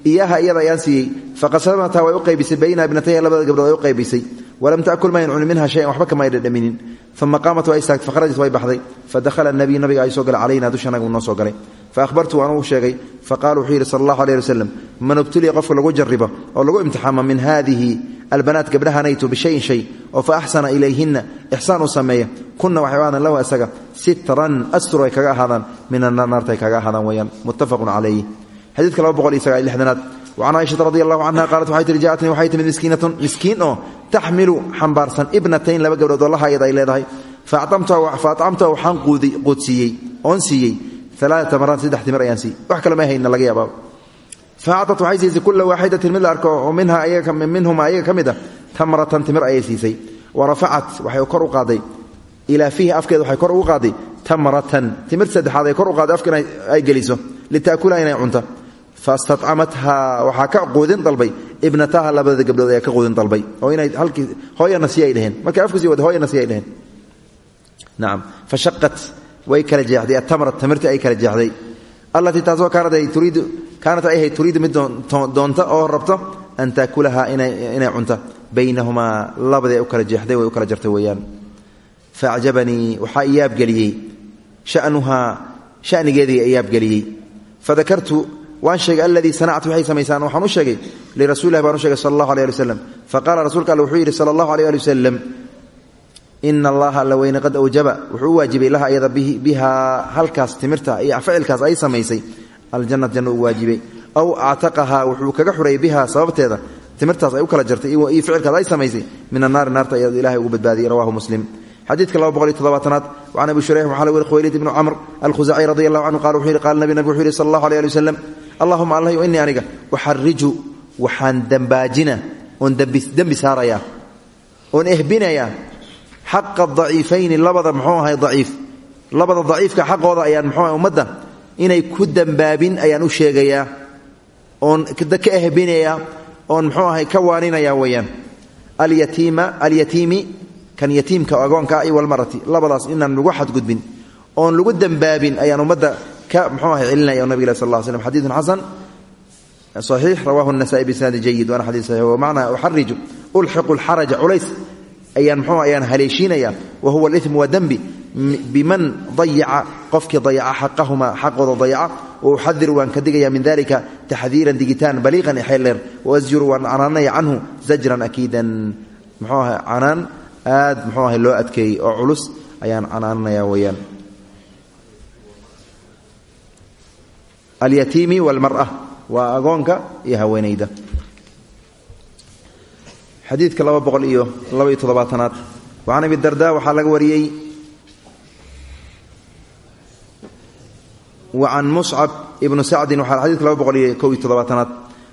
iyaha iyada ayaan siiyey. Faqasamata way u qaybisay bayna ibnatayha labada gabdhood ay u qaybisay. Walam taakul mayn cuni minha shayan waxba kama dhadhaminin. Uma qaamat waa istaagtay fakharajat way baxday. Fadakhala nabiy nabiga ay soo galay calayna dushanaga uu soo galay. Faahbartu waan uu sheegay faqala wuxuu yidhi sala allahu aleh ali man ubtuliya qofka lagu jarribo oo lagu imtixaama min haadihi albanaat gabdhahanaytu bishayin shay oo fa axsana ilayhinna ixsaan sameeya. Kunna waxay ahaadan lahu isaga sitran asturo ay kaga ahaadaan min annaar naarta ay kaga ahaadaan weeyaan. Muttafaqun calayh xadiidka laba boqol iyo sagaal lixdanaad. Wacan caaishata radi allahu canha qaalat waxay tihi jaatnii waxay timid miskiinatun. Miskiin oo taxmilu xambaarsan ibnatayn laba gabdhood oo lahayad ay leedahay. Fa acamtuha waxaan quudsiiyey oon siiyey alaaata maraat saddex timir ayaan siiyey. Wax kale ma hayna laga yaaba fa actat waxay siisay kula waaxidatin la arko oo minhuma ayaga ka mid a tamratan timir ayay siisay. Wa rafacat kor u qaaday. Ilaa fiihi afkeeda waxay kor ugu qaaday tamratan timir saddexaad ay kor u qaaday afka ay geliso. Litaakulaha inay cunta fastacamathaa waxaa ka quudin dalbay ibnataha labada gabdhood ayaa ka quudin dalbay oo inay halkii hooyana si ay dheheen markay afku sii wada hooyana si ay dheheen nacam fashaqat way kala jeexday atamrat tamirtii ay kala jeexday allatii taasoo kaanat ay turiidu kaanat ay ahayd turiidu mid doonta oo rabto an taakulahaa inay cunta baynahumaa labadii ay kala jeexday way u kala jartay weeyaan faacjabanii waxaa iyaabgeliyey shanuhaa shanigeedii iyaabgeliyey fadakartu waan sheegay aladii sanactu waxay samaysaan waxaan u sheegay lirasulilah baan u sheegay sala allahu aleh ali waslem faqala rasuulka alle wuxuu yidhi sala allahu aleh ali wasalam ina allaha alla weyne qad awjaba. Wuxuu u waajibay laha ayada bihaa halkaas timirta iyo ficilkaas ay samaysay. Aljannat janna uu waajibay. Aw actaqahaa wuxuu kaga xureeyey bihaa sababteeda timirtaas ay u kala jartay iyo ficilkaas ay samaysay. Min annaari naarta ayad ilahay ugu badbaadiyey rawahu muslim. Xadiidka laba boqol iyo toddobaatanaad wacan abi shurayx waxaa la weri khuwaylid ibnu camr alkhuzaci radi allahu canhu qala wuxuu yidhi qala nabi nabig wuxuu yidhi sala allahu aleh ali wasalam allahuma allah innii aniga uxariju waxaan dambaajina oon dembi saarayaa oon ehbinayaa xaqa daciifayni labada muxuu ahay daciif labada daciifka xaqooda ayaan muxuu ahay ummadda inay ku dembaabin ayaan u sheegayaa oon ka ehbinayaa oon muxuu ahay ka waaninaya weeyaan. Alyatiima alyatiimi kan yatiimka agoonka i walmarati labadaas inaan lagu xadgudbin oon lagu dembaabin ayaan ummadda ka mxuu ahay celinaya nabig sal lla slm xadiidun xasan صaxiix rawahu الnasa'i bisnaadi jayid waana xadii saxiix wamacnaa uxariju ulxiqu اlxaraja culays ayaan mxuu ayaan haleeshiinaya wa huwa اlإثm waa dembi biman dayaca qofkii dayaca xaqahuma xaqooda dayaca wauxadiru waan ka digaya min dalika taxdiiran digitaan baliiqan e xeel dheer waasjuru waan canaanaya canhu zajran akiidan mxuu ahay canaan aad mxuu ahay loo adkeeyey oo culus ayaan canaananaya weyaan alyatiimi wاlmara waa agoonka iyo haweenayda xadiidka laba boqol iyo laba iyo toddobaatanaad. Wacan abi darda waxaa laga wariyey. Wacan muscab ibnu sacdin waxaa xadidka laba boqol iyo kow iyo toddobaatanaad.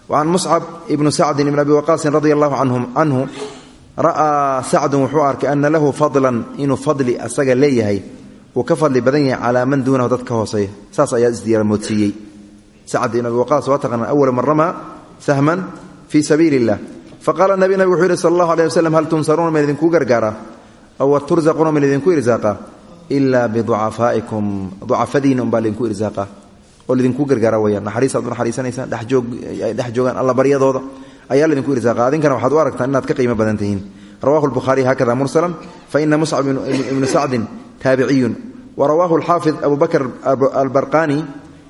Wacan muscab ibnu sacdin ibn abi waqaasin radia allahu canhu ra'aa sacdun wuxuu arkay ana lahu fadlan inuu fadli asaga leeyahay. Uu ka fadli badan yahay calaa man duunahu dad ka hooseeya. Saas sacd ibn abi waqaas waa taqaanaan awala man ramaa sahman fii sabiili illah faqaala nabi nabig wuxuu yihi sal allahu aleh waslem hal tunsaruuna ma idinkuu gargaaraa aw turzaquuna ma idinku irsaaqa ilaa biducafaa'ikum ducafadiina umbaa laydinku irsaaqa oo laydinku gargaara weyaan naxariis aad u naxariisanaysaan dhex joogaan alla baryadooda ayaa laydinku irsaaqa adinkana waxaad u aragtaan inaad ka qiimo badan tihiin. Rawahu lbukhaariy hakada mursalan faina muscab ibnu sacdin taabiciyun warawaahu alxaafid abu bakr albarqani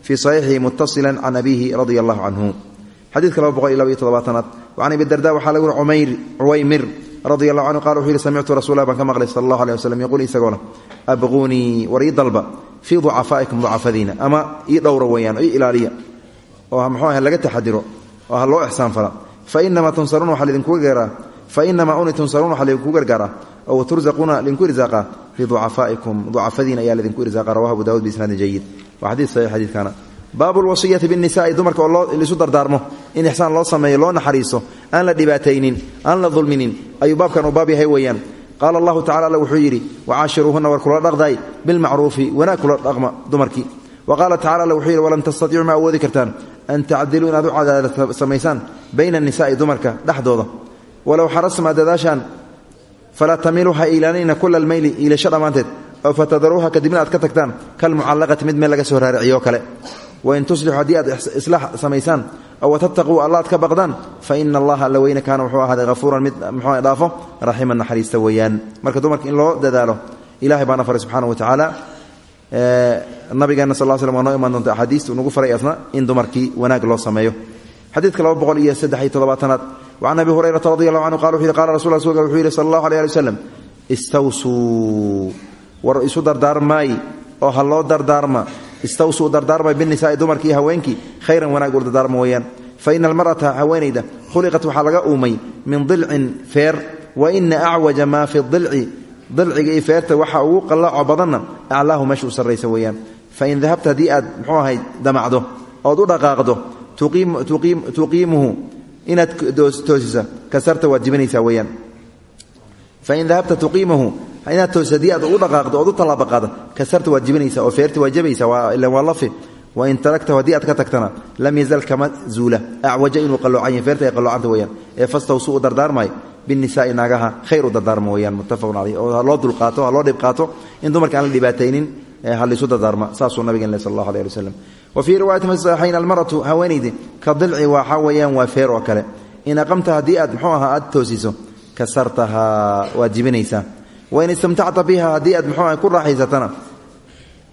fii saxiixihi mutasila can abihi radia allahu canhu xadiidka laba boqol iyo laba iyo toddobaatanaad wacan abi darda waxaa lagu umayr cuwaymir radia allahu canhu qala wuxuu yihi samictu rasulah baan ka maqlay sala allahu aleh waslem yaquul isagoona abquunii war ii dalba fii ducafaa'ikum ducafadiina ama ii dhowra weeyaan ii ilaaliya oo muxuu ah laga taxadiro oo ha loo ixsaan fala fainamaa tunsaruuna waxaa lidinkuga geeraa fainamaa uni tunsaruuna waxaa lidinku gargaaraa ow turzaquuna lidinku irsaaqa biducafaa'ikum ducafadiina ayaa lidinku irsaaqa rawahu abu dawud biisnaadin jayid waa xadiid saxiix xadiidkaana baabu lwasiyati binnisaai dumarka oo laisu dardaarmo in ixsaan loo sameeyo loo naxariiso aan la dhibaataynin aan la dulminin ayuu baabkan uu baab yahay weeyaan. Qaala allahu tacala alla wuxuu yidhi wacaashiruuhunna war kula dhaqdaay bilmacruufi wanaag kula dhaqma dumarkii. Wa qaala tacala alla wuxuu yidhi walan tastatiicuu ma awoodi kartaan an tacdiluu inaad u cadaalad samaysaan bayna annisaai dumarka dhexdooda walow xarasma dadaashaan falaa tamiluu ha iilaanina kula almayli iilasho dhammaanteed aw fatadaruuha kadibna aad ka tagtaan kalmucallaqati mid meel laga soo raariciyo kale. Wain tuslixu haddii aad islaax samaysaan aw tattaquu alla ad ka baqdaan fa ina allaha alla weyne kaana wuxuu ahaaday hafuuran mid muxuu dhaafo raximan naxariista weeyaan. Marka dumarka in loo dadaalo ilahay baana faray subxaana wa tacaala. Nabigeena sal slam waa noo imaan doonta axaadiista unagu faray asna wacan abi hurayrata radi allahu canhu qala wuxu yhi qala rasul rasulka wuxuu yihi sala allahu aleh ali waslem istawsuu war isu dardaarmaay oo ha loo dardaarma istawsuu dardaarma binisaai dumarkii haweenkii khayran wanaag ul dardaarma weeyaan fa ina almar'ata haweenayda khuliqat waxaa laga uumay min dilcin feer wa ina acwaja maa fi dilci dilciga iyo feerta waxa ugu qallaaco badanna aclaahu meesha u sarraysa weeyaan fain dahabta haddii aad muxuu ahay damacdo ood u dhaqaaqdo tuqiimuhu inaad toosisa kasarta waad jibinaysaa weeyaan. Fain dahabta tuqiimahu inaad toos u dhaqaaqdo ood u tallaabaqaado kasarta waad oo feerta waa jabaysaa waa ilan waa lafi. Wain taraktahu haddii ka tagtana lam yazal kama zuula. Acwaja inuu qalloocan yahay feerta ay qalloocanta weeyaan. Ee fastawsu u dardaarmaayo binnisaai naagaha khayr u dardaarma weeyaan muttafaqun caleyh oo loo dulqaato ha loo dhib qaato in dumarka aan la dhibaataynin ha laysu dardaarma. Saasuu nabigen le wa fii riwaayati fi saxiixayn almaratu haweenaydi ka dilci waxaa weeyaan waa feer oo kale. In aqamta haddii aad muxuu ahaa aad toosiso kasartahaa waad jibinaysaa. Wain istamtacta biha haddii aad muxuu aha ku raaxaysatana.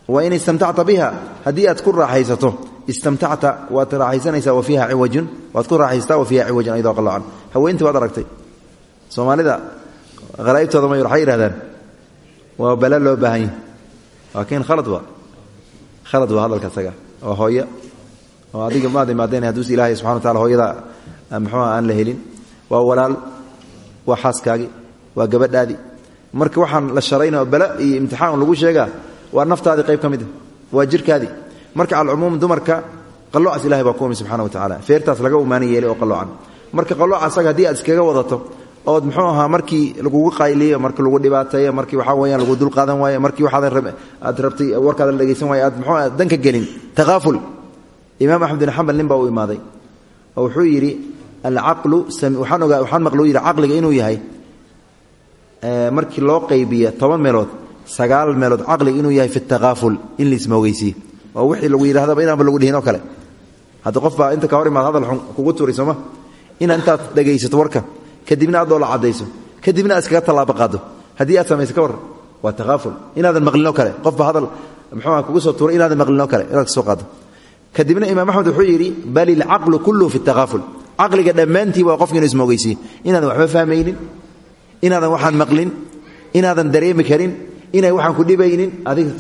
Wain istamtacta biha haddii aad ku raaxaysato istamtacta waad raaxaysanaysaa wa fiiha ciwajun waad ku raaxaysataa wa fiiha ciwajun ayadoo qaloocan haweentii waad aragtay. Soomaalida halaa'ibtooda may waxay yidhahdaan waa oo hooyo oo adiga maad imaadeen hadduus ilaahay subxana wa tacala hooyada muxuuha aan la helin. Waa walaal waa xaaskaagi waa gabadhaadii marka waxaan la sharayna oo bala iyo imtixaan lagu sheegaa waa naftaadii qayb ka mid a waa jirkaadii marka calcumuum dumarka qaloocaas ilahay baa ku umi wa tacala feertaas laga umaana yeelay oo qaloocan marka qalooca asaga haddii aad iskaga wadato ood muxuu ahaa markii lagugu qayliyo markii lagu dhibaateeyo markii waxaa weyaan lagu dulqaadan waayo markii waxaad rabtay warkaada la dhegaysan waayo aad muxuu danka gelin takaaful imaam axmed bin xambal nin baa u oo wuxuu yidhi alcaqlu waxaan ogaa waxaan maqluu yidhi caqliga inuu yahay markii loo qaybiya toban meelood sagaal meelood caqliga inuu yahay fi takaaful in laismoogeysiiye waa wixii lagu yidhahdaba inaanba lagu dhihin oo kale. Hadda qof inta ka hor imaad hadal xun kugu turay sooma inaad intaad dhegaysato kadibna aad doola caddayso kadibna iskaga tallaabo qaado. Haddii aad samayso ka war waa takaaful inaadan kale. Qofba hadal muxuuha kugu soo tuuray inaadan maqlinoo kale inaad ka soo qaado. Kadibna imaam axmed wuxuu yidhi bal ilcaqlu kulluhu fi takaaful caqliga dhammaantii waa qofka inuu ismoogeysiiye inaadan waxba fahmaynin inaadan waxaan maqlin inaadan dareemi karin inay waxaan ku dhibaynin adiga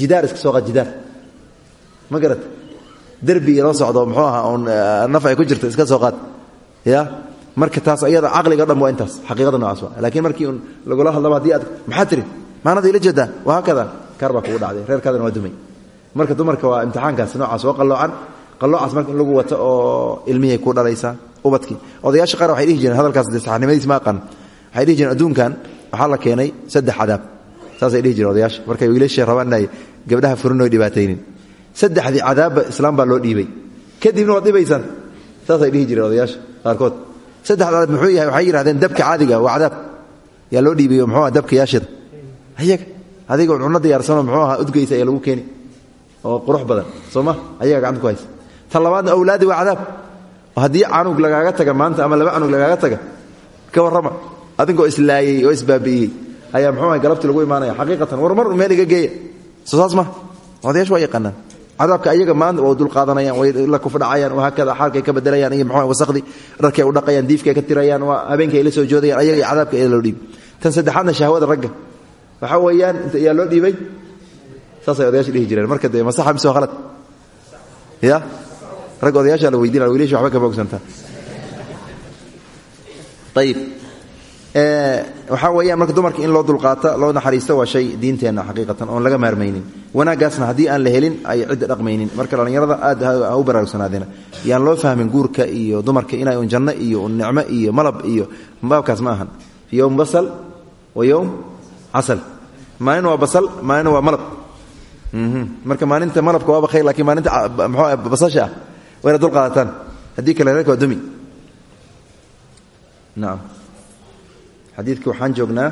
jidaar iska soo qaad jidaar. Ma derbi loo socdo muxuu ahaa oon ku jirto iska soo qaad. Ya marka taas ayada caqliga dhan waa intaas xaqiiqada nocaas waa laakiin markii un lagula hadlaba haddii aad maxaa tiri? Maanada ila jeedaa waa haakada. Kaar baa kugu dhacday reerkaadana waa dumay. Marka dumarka waa imtixaankaas noocaas oo qalloocan qalloocaas marka lagu wato oo ilmihay ku dhalaysaa ubadkii. Odayaasha qaar waxay dhihi jireen hadalkaas dee saxnimadiis ma aqaan. Waxay dhihi jireen adduunkan waxaa la keenay saddex cadaab. Saasay dhihi jireen odayaasha. Markay wiilasha rabaan inay gabdhaha furin oy dhibaataynin. Saddexdii cadaabba islaam baa loo dhiibay. Kadibna waad dhibaysaan. Saasay dhihi jireen odayaasha qaarkood saddex cadaab muxuu yahay waxay yidhahdeen dabka caadiga waa cadaab. Yaa loo dhiibayo muxuu aha dabka yaashida ayaga adiga cunno diyaarsanoo muxuu ahaa udgeysa ayaa lagu keeni oo qurux badan soo ayaga gacanta ku haysa. Tan labaadna awlaadi waa cadaab. Haddii canug lagaaga taga maanta ama laba canug lagaaga taga ka warrama. Adinkoo islaayey oo isbaabi'iyey ayaa muxuu aha galabti lagu imaanaya. Xaqiiqatan war mar meel iga geeya. Soo saas ma? Odayash waa yaqaanaan cadaabka ayaga maanta oo dulqaadanayaan way la kufdhacayaan wahaakada xaalkay ka bedelayaan iyo muxuu wasakhdii dharkay u dhaqayaan diifkay ka tirayaan waa habeenkay la soo joodayaan ayaga iyo cadaabka ayaa loo dhiibay. Tan saddexaadna shahwada ragga. Waxaa weeyaan inta ayaa loo dhiibay saasay odayaasha dhihi jireen. Marka dee masaxa mise khalad? Ya? Rag odayaashaa la weydiinaya wiilasha waxba ka boogsantaa ayib waxaa weeyaan marka dumarka in loo dulqaato loo naxariisto waa shay diinteenna xaqiiqatan oon laga maarmaynin. Wanaaggaasna haddii aan la helin ay cidda dhaqmaynin. Marka dhallinyarada aad ha u baraarugsanaadeen yaan loo fahmin guurka iyo dumarka inay un janno iyo un nicmo iyo malab iyo baabkaas ma ahan. Yowm basal wa yowm casal. Maalin waa basal maalina waa malab. Marka maalinta malabka waaba khayr lakiin maalinta mxuu basasha ah waa ina dulqaadataan. Kale reerka waa dumi. Nacam xadiidka waxaan joognaa.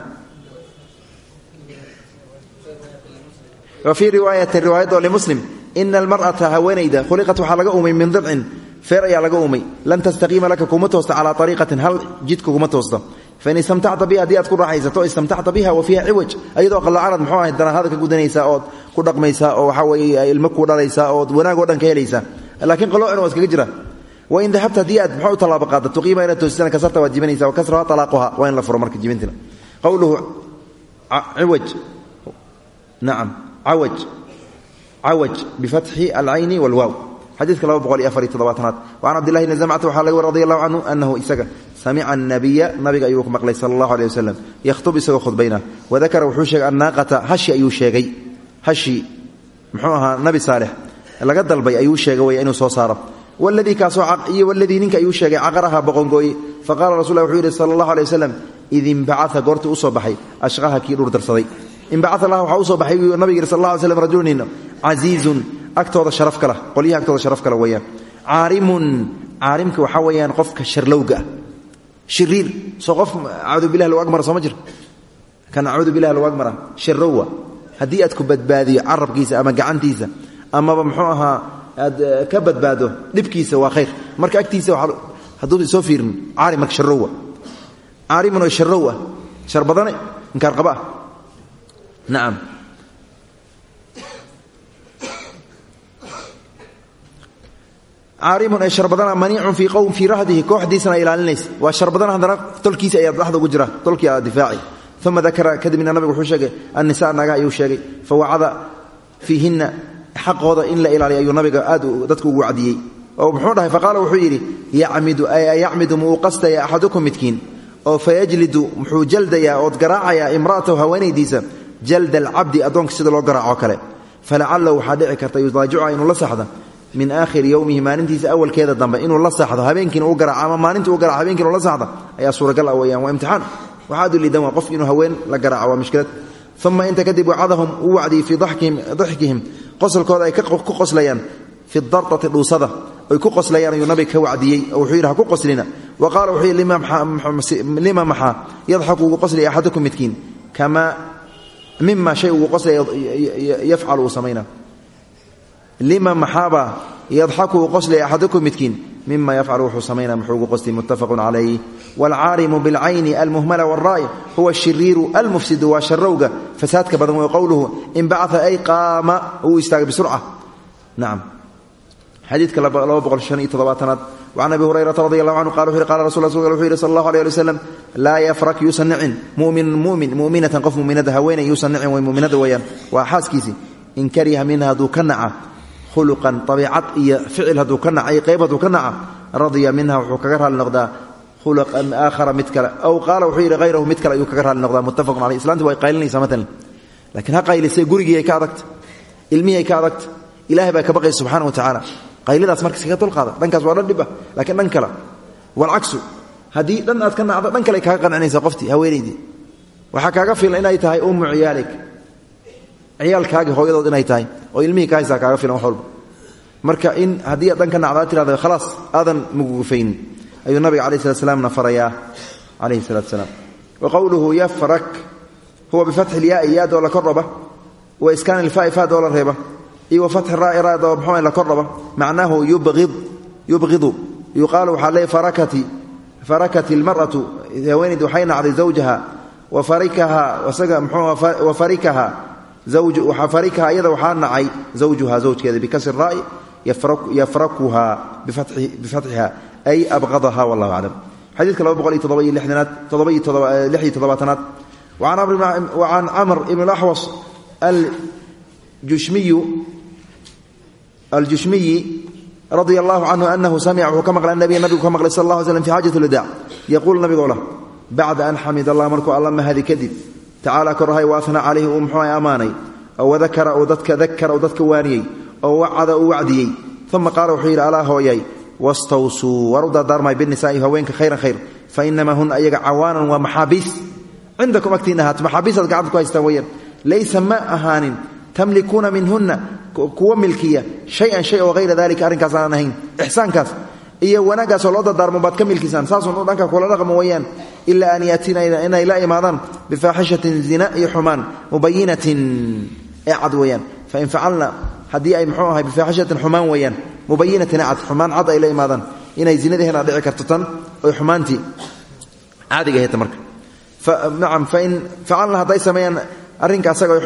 Wa fii riwaayatin riwaayad oo limuslim ina almar'ata haweenayda khuliqat waxaa laga uumay min dilcin feer ayaa laga uumay. Lan tastaqiima laka kuma toosta calaa ariiqatin hal jidka kuma toosta fain istamtacta biha haddii aad ku raaxaysato istamtacta biha wa fiiha ciwaj ayadoo qallaacanad muxuu ahay danahaada ka gudanaysaa ood ku dhaqmaysaa oo waxaa weeye ilmo ku dhalaysaa ood wanaag oo dhan ka helaysaa laakiin qaloocan waa iskaga jira wain dahabta haddii aad muxuu u tallaabo qaada? Tuqiima inaad toosisana kasarta waad jibinaysa wakasraha talaaquha waa in la furo marka jibintina. Qowluhu ciwaj nacam cawaj. Cawaj bifatxi alcayni walwaaw. Xadiidka laba boqol iyo afar iyo toddobaatanaad. Wa can cabdillahi bni zamcata waxaa laga wari radi allahu canhu anahu isaga samica anabiya nabiga ayuu maqlay sala allahu aleh wasalam yakhtub isagoo khudbayna wadakara wuxuu sheegay annaaqata hashi ayuu sheegay. Hashi muxuu ahaa nabi saalix. Laga dalbay ayuu sheegay wey inuu soo saaro wladii ninka ayuu sheegay caqaraha boqongooye faqala rasul wuxuu yidhi sala allahu alay wasalam id imbacaa goortii u soo baxay ashqaha kii dhur darsaday imbacaa lah waxaa u soo baxay nabig yidhi sal la alay slam rajulnin casiizun agtooda sharaf kala qolyaha agtooda sharaf kala weeyaan caarimun caarimka waxaa weeyaan qofka sharlowga ah shiriir soo qof acuudu bilah lagu agmara soo ma jiro kan acuudu bilah lagu agmara shirrowa haddii aad ku badbaadiyo aad ka badbaado dhibkiisa waa khayr. Marka agtiisa hadduu soo fiirin caarim marka sharowa caarimun oo sharow shar badane inkaar qaba ah. Nacam caarimun ee shar badana maniicun fii qowm fii rahdihi kooxdiisana ilaalinaysa. Waa shar badan haddana tolkiisa ayaa dhexda ugu jira tolkii aa difaaci. Uma dakara kadibna nabigu wuxuu sheegay annisa naga ayuu sheegay. Fawacada fiihinna xaqooda in la ilaaliyo ayuu nabiga aad dadku ugu wacdiyey. Oo muxuu dhahay faqaala wuxuu yidhi yacmidu muu qastaya axadukum midkiin. Oo fayajlidu muxuu jaldayaa ood garaacayaa imra'atahu haweenaydiisa jalda alcabdi addoonka sida loo garaaco kale. Falacalahu waxaa dhici karta yudaajicuha inuu la saxdo min aakhiri yowmihi maalintiisa awalkeeda dambe inuu la saxdo habeenkiina u garaaco ama maalintii u garaco habeenkiina la saxdo ayaa suuragal ah weeyaan waa imtixaan. Waxaad u liidan waa qof inuu haween la garaaco waa mushkilad uma inta kadib wacadahum uu wacdiyey fii daxkihim qosolkooda ay ku qoslayaan fi dartati dhuusada ay ku qoslayaan ayuu nabiga ka wacdiyey oo wuxuu yidhi ha ku qoslina. Wa qaala wuxuu yidhi lima maxaa yadxaku ugu qoslaya axadukum midkiin? Kamaa mima shay ugu qoslaya yafcalu uu samayna. Lima maxaaba yadxaku uu qoslaya axadukum midkiin mima yafcalu wuxuu samaynaa muxuu ugu qosli muttafaqun calayh. Waalcaarimu bilcayni almuhmala waalraa'i huwa ashiriiru almufsidu waa sharowga fasaadka badan wey qowluhu in bacaa ay qaama uu istaagay bisurca. Nacam xadiidka toddobaatanaad. Wacan abi allahu canhu qala wuxu yhi qala rasul wuxuu yihi sal allahu alيh ali waslam laa yafrak yuusan nicin. Muminun mumin muminatan qof muminada haweeney yuusan nicin way muminada weeyaan. Waa xaaskiisii in kariha minha hadduu ka naca khuluqan abiicad iyo ficil hadduu ka naca iyo qayb hadduu ka naca radiya minha wuxuu kaga raali noqdaa khuluqan aakhara mid kale. Aw qaala wuxuu yidhi hayrahu mid kale ayuu kaga raali noqdaa muttafaqun caleyh islaanti way qaylinaysaa matalan laakiin ha qaylisay gurigiiay ka adagta ilmihiay ka adagta ilahay baa ka baqaysa subxana wa tacaala. Qaylidaas marka iskaga dulqaada dhankaas waa dhan dhib ah laakiin dhan kale. Walcagsu haddii dhan aad ka nacdo kale kaaga qancinaysa qoftii haweenaydii waxaa kaaga filan inay tahay ummu ciyaalik ciyaalkaagii hooyadood inay tahay oo ilmihii ka haysaa kaaga filan wax marka in haddii aad dhan ka nacdo aad tirahda khalaas aadan mugugufaynin ayuu nabiga alayh salat slaamna farayaa calayhi salaatu salaam. Wa qowluhu yafrak huwa bifatxi ilyaai yaadoo la kordhaba wa iskaan ilfaai faadoo la reeba. Iyo wa fatxi raai raadoo mxuu la kordhaba macnaahu yubqidu yuqaalu waxaa leey farakati farakat ilmar'atu haweenaydi waxay nacday zawjaha wa farikaha isaga mxuu wa iyada waxaa nacay zawjuha zawjkeeda bikasri ra'i yafrakuha bifatxiha ay abqadaha wallahu aclam xadiidka toddobaatanaad. Wacan camr ibn aljushmiyu aljushmiyi radia allahu canhu anahu samica wuxuu ka maqlay anabiya nabigu ka maqlay sal alay slm fi xaajat lwadaac yaquulu nabigoo lah bacda an xamid allah markuu alla mahadi kadib tacaala korahay wa ana calayhi uu muxuu ammaanay oo wadakara uu dadka dakara uu dadka waaniyey. Oo wacada uu wacdiyey. Uma qaala wuxuu yidhi alaa hooyay wastawsuu war u dardaarmay binisaai haweenka khayran khayr. Fa inamaa hun ayaga cawaanan waa maxaabiis. Cindakum agtiina ahaat maxaabiisaad gacanta ku haystaan weyaan laysa ma ahaanin tamlikuuna minhunna kuwa milkiya shay-an shay oo hayra dalika arrinkaas ahayn. Ixsaankaas iyo wanaaggaasoo loo dardaarmo baad ka milkisaan saasun u dhanka kula dhaqmo weyaan ilaa an yaatiina inay la imaadaan bifaaxishatin zina iyo xumaan mubayinatin ee cad weyaan fain facalna haddii ay mxuu ahay bifaaxishatin xumaan weeyaan mubayinatin cad xumaan cad ay la imaadaan inay zinadihena dhici karto tan oy xumaantii caadiga ahayta marka. Nacam fain facalna hadday sameeyaan arrinka asaga oy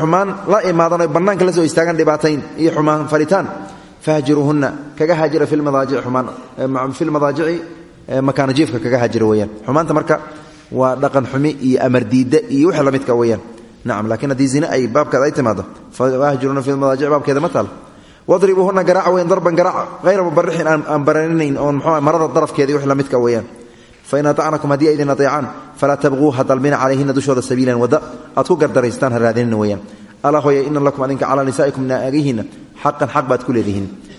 la imaadan oy bannaanka la soo istaagaan dhibaatayn iyo xumaan falitaan fahjiruuhunna kaga haajira fi lmadaajici makaana jiifka kaga haajira weyaan xumaanta marka waa dhaqan xumi iyo amardiidda iyo wixii la midka weyaan nacam laakiin haddii zine ay baabkeeda ay timaado fahjiruuna fi lmadaajici baabkeeda ma taal wadribuuhunna garaaca weyan darban garaac hayra mubarixin aan baraninayn oon mxuu marada darafkeeda wix la midka weyaan fain aacnakum haddii aydin aeecaan falaa tabquu ha dalbina calayhina dushooda sabiilan wada aad ku gardaraystaan ha raadinina weyaan alaa hooya ina lakum adinka calaa nisaa'ikum naagihiinna xaqan xaq baad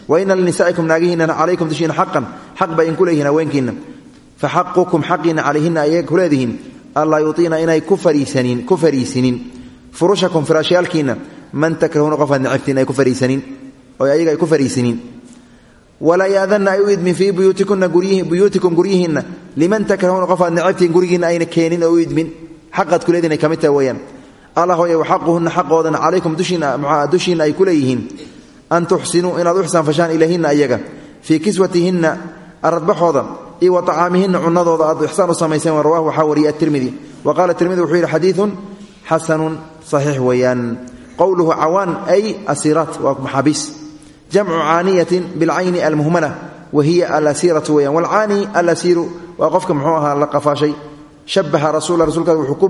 wa ina linisaa'ikum naagihiinana calaykum dushiina xaqan xaq bay inku leeyihiin haweenkiinna. Fa xaqukum xaqiina calayhina ayaga ku leedihiin. Allaa yuiina inay ku fariisinin furushakum firaashyaalkiinna man takrahuuna qof aad necabtiin ay ku fariisanin oo ayaga ay ku fariisinin walaa yaadanna ay u idmin fii buyuutikum liman takrahuuna qof aad necabtiin gurigiinna ayna keenin oo u idmin. Xaqaad kuleediin ay allah hooya waxaquhunna xaqoodana calaykum dushiinna ay ku leeyihiin. An tuxsinuu inaad u ixsaanfashaan ilayhinna ayaga fii kiswatihinna aradbaxooda iyo wa acaamihinna cunadooda aad ixsaan u samayseen rawahu waxaa wariyay atirmidi wa qaala tirmidi wuxuu yidhi xadiidun xasanun saxiix weeyaan. Qowluhu cawaan ay asiiraat waa maxaabiis. Jamcu caaniyatin bilcayni almuhmala wa hiya alasiiratu weyaan walcaani alasiiru waa qofka muxuu ahaa la qafaashay. Shabaha rasuula rasuulkaas wuxuu ku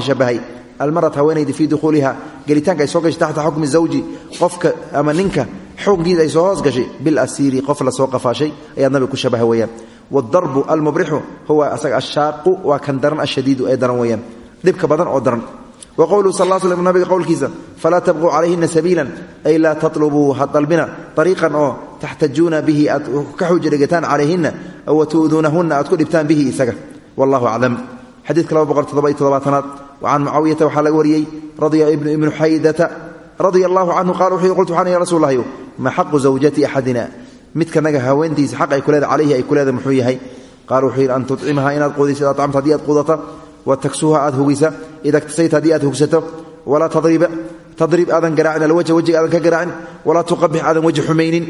shabahay almarat haweenaydi fii dukhuuliha gelitaanka ay soo gashay taxta xukmi zawji qofka ama ninka xukunkiisa ay soo hoos gashay bilasiiri qof la soo qafaashay ayaad nabiga ku shabaha weeyaan. Waadarbu almubrixu huwa asaga ashaaqu waa kan daran ashadiidu ee daran weeyaan. Dhibka badan oo daran. Wa qowluhu sal l slm nabiga qowlkiisa falaa tabquu calayhina sabiilan ay laa tatlubuu ha dalbina. Oo taxtajuuna bihi aad ka xuja dhigataan calayhina wa tu'duunahunna aad bihi isaga. Wallahu aclam. Xadiidka laba wacan mucaawiyata waxaa laga wariyey ibnu xaydata radia allahu canhu qala wuxuu qultu waxaan ya rasul lahyo ma xaqu zawjati axadina midkanaga haweentiisa xaq ay ku leeda calayhi ay ku leeda muxuu yahay qaala wuxuu yidhi an tudcimaha inaad quudiso acamta haddii aad quudata wa taksuha aad hugisa ida ktasayta haddii aad hugsato walaa tadrib aadan garaacin alwajha wejiga aadan ka garaacin walaa tuqabix aadan weji xumaynin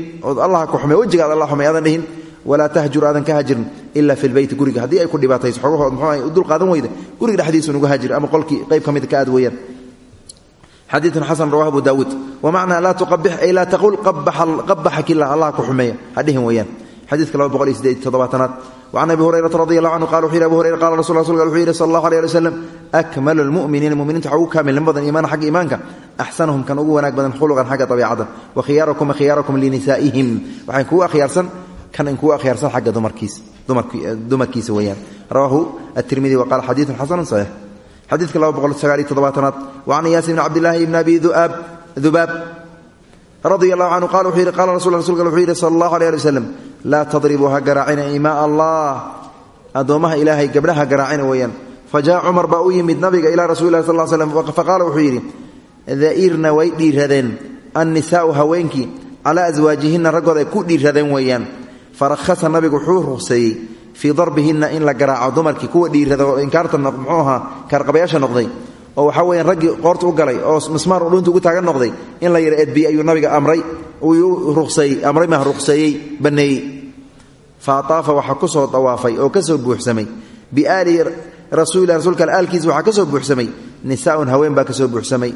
walaa tahjur aadan ka hajirin ila fi lbeyti guriga. Haddii ay ku dhibaatayso xogahood muxuu u dulqaadan weyda guriga dhexdiisu nugu hajir ama qolkii qayb ka mid ka aad weeyaan. Xadiiun xasan rawahu abu daawuud. Wamacnaa laa tuqabix ay laa taqul qabaxak illah allah ku xumeeya. Hadhihin weeyaan. Xadiidka laba boqol iyo sideed toddobaatanaad wacan abi hurayrata radi allahu canhu qala wuxu yhi abu hurayra qala rasul rasulka wuxuu yidhi sal allahu alay ali wasalam akmalu lmuminiina muminiinta waxa ugu kaamilnimo badan iimaana xagga iimaanka axsanuhum kan ugu wanaag badan khuluqan xagga dabiicadda wa khiyaarakum khiyaarakum linisaa'ihim waxay kugu akhyaarsan kan in kugu akhyaarsan xagga dumarkiisa weeyaan. Rawahu atirmidi wa qala xadiidun xasanu saxiix xadiidka laba boqol sagaaliyo toddobaatanaad wacan iyaas bni cabdillahi ibni abi dubaab radi allahu canhu qala wuxuu yidhi qala rasul rasulka wuxuu yidhi sala allahu alay ali wasalam laa tadribuu ha garaacina imaa allah addoommaha ilaahay gabdhaha garaacina weeyaan. Fa jaa cumar baa u yimid nabiga ilaa rasuli lah sal slm faqaala wuxuu yidhi dairna way dhiiradeen annisaau haweenkii calaa aswaajihinna raggooda ay ku dhiiradeen weeyaan farahasa nabigu wuxuu ruqseeyey fii darbihinna in la garaaco dumarkii kuwa dhiirada oo inkaarta muxuu ahaa kaarqabayaasha noqday. Oo waxaa weeyaan raggii qoorta u galay oo mismaar u dhunta ugu taagan noqday in la yara edbiyey ayuu nabiga amray. Amray mah ruqseeyey banneeyey fa ataafa waxaa ku soo oo ka soo buuxsamay. Biaali rasuulilah rasuulka aalkiisa waxaa ka buuxsamay. Nisaaun haween baa ka soo buuxsamay.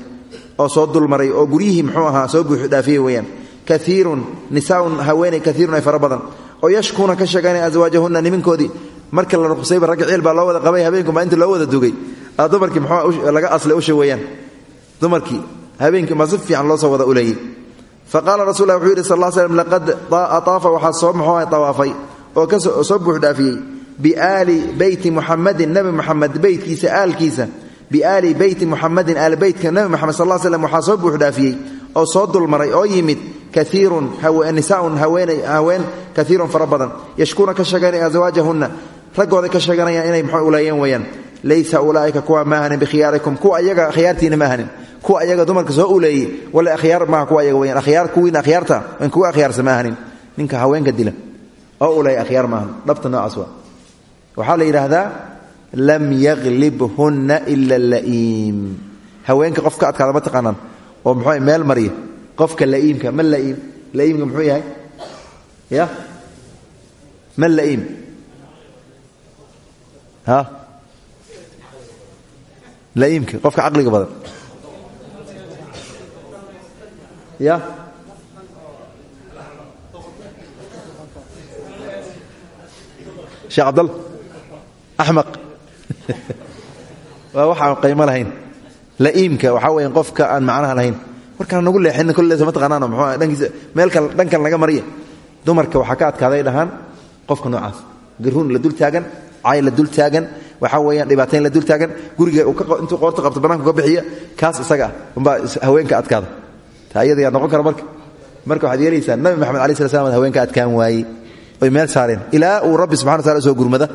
Oo soo dulmaray oo guryihii muxuu ahaa soo buuxdhaafiyey weeyaan. Kaiirun nisaaun haweeney kaiirun ay fara badan oo yashkuuna ka sheeganaya aswaajahunna niminkoodii. Marka la ruqsayba ragga baa loo wada qabay habeenkunbaa inta loo wada dugay. Dumarkii mxuu laga asle usha weeyaan dumarkii habeenkii ma si fiican loo soo wada uleeyey fa qaala rasul lah wuxuu yidhi sal l slm laqad ataafa waxaa soo muxuu tawaafay oo ka soo buuxdhaafiyey. Biaali beyti muxamadin nebi muxamed beytkiisa aalkiisa. Biaali beyti muxamadin aal beytka nebi moxamed sal l slm waxaa soo buuxdhaafiyey oo soo dulmaray oo yimid kaiirun nisaaun haween kaiirun fara badan. Yashkuuna ka sheeganaya aswaajahunna raggooda ka sheeganaya inay mxuu uleeyeen weeyaan. Laysa ulaaika kuwa maahanin bikhiyaarikum kuwa ayaga akhyaartiina maahanin kuwa ayaga dumarka soo uleeyey wala akhyaar maaha kuwa ayaga weyaan akhyaar kuwiina akhyaarta in kuwa akhyaarsa maahanin ninka haweenka dila oo uleeya akhyaar maahan dhabta noocaas waa. Waxaa la yidhaahdaa lam yaglibhunna ila la'iim haweenka qof ka adkaada ma taqaanaan oo muxuu meel mariya qofka la'iimka ma la'iim? La'iimka muxuu yahay? Ya? Ma la'iim? Ha? La'iimka qofka caqliga badan. Ya? Sheekh cabdalla axmaq waa waxaan qaymo lahayn. La'iimka waxaa weya qofka aan macnaha lahayn markaan nagu leexin kolleesa ma taqaanaano mxuu dhankiisa meel kal dhankan laga mariya dumarka waxaa ka adkaaday dhahaan qofka noocaas. Garuun la dul taagan cay la dul taagan waxaa weeyaan dhibaatayn la dul taagan. Guriga intuu qoorta qabto bananku ka bixiya kaas isaga ah haweenka adkaada. Ta iyada noqon kara marka. Marka waxaad yeelaysaa nabi maxamed alai sla slam haweenka adkaan waayey. Oy meel saareen. Ilaa uu rabbi subxana wataala soo gurmada.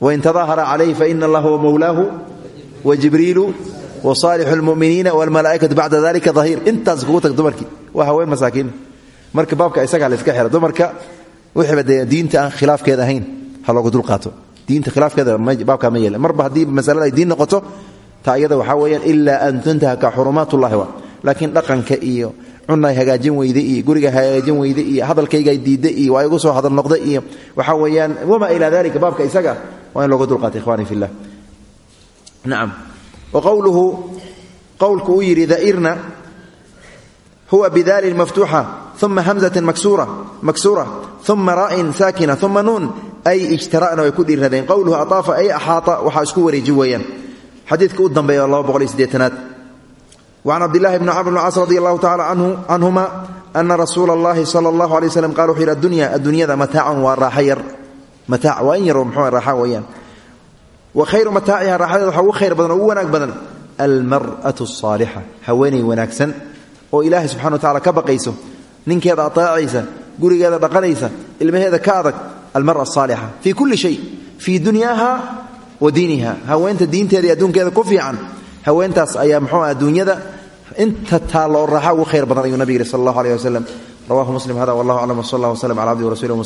Wain tadaahara calayhi faina allah huwa mowlaahu wa jibriilu wa saalixu lmuminiina walmalaaikatu bacda dalika ahiir intaas kugu tag dumarkii. Waa haween masaakiin. Marka baabka isagaa la iska xira dumarka wixiiba dee diinta aan khilaafkeed ahayn ha loogu dulqaato diinta khilaafkeeda baabkaa ma yeela marba haddii masalada ay diin noqoto taa iyada waxaa weeyaan ilaa an tuntahaka xurumaat ullahi wa. Laakiin dhaqanka iyo cunay hagaajin weyde iyo guriga hagaajin weyde iyo hadalkayga diidda iyo waa igu soo hadal noqda iyo waxaa weeyaan wamaa ilaa dalika baabka isaga waa in looga dulqaato ikhwani fi llah nacam wa qowluhu qowlku uu yidhi dairna huwa bidali maftuuxa uma hamzatin maksuura uma ra'in saakina uma nuun ay ijtara'na way ku dhiiradeen qowluhu ataafa ay axaata waxaa isku wareeji weeyaan xadiidka u dambeeya laba boqol iyo siddeetanaad وعن عبد الله بن عمرو بن العاص رضي الله تعالى عنه عنهما أن رسول الله صلى الله عليه وسلم قال وحير الدنيا الدنيا ذا متاع وراحير متاع وإن wakhayru mataaciha raaxadeeda waxaa ugu khayr badan oo u wanaag badan almar'atu asaalixa haweenay wanaagsan oo ilaahay subxana wa tacala ka baqayso ninkeeda aطaacaysa gurigeeda dhaqanaysa ilmaheeda ka adag almara asaalixa fii kulli shay fii dunyaaha wa diiniha. Haweenta diinteeda iyo adduunkeeda ku fiican haweentaas ayaa muxuu adduunyada inta taalloo raaxa ugu khayr badan ayuu nabig yihi sal allah aleh waslem rawahu muslim hada wallah aclam wsal allah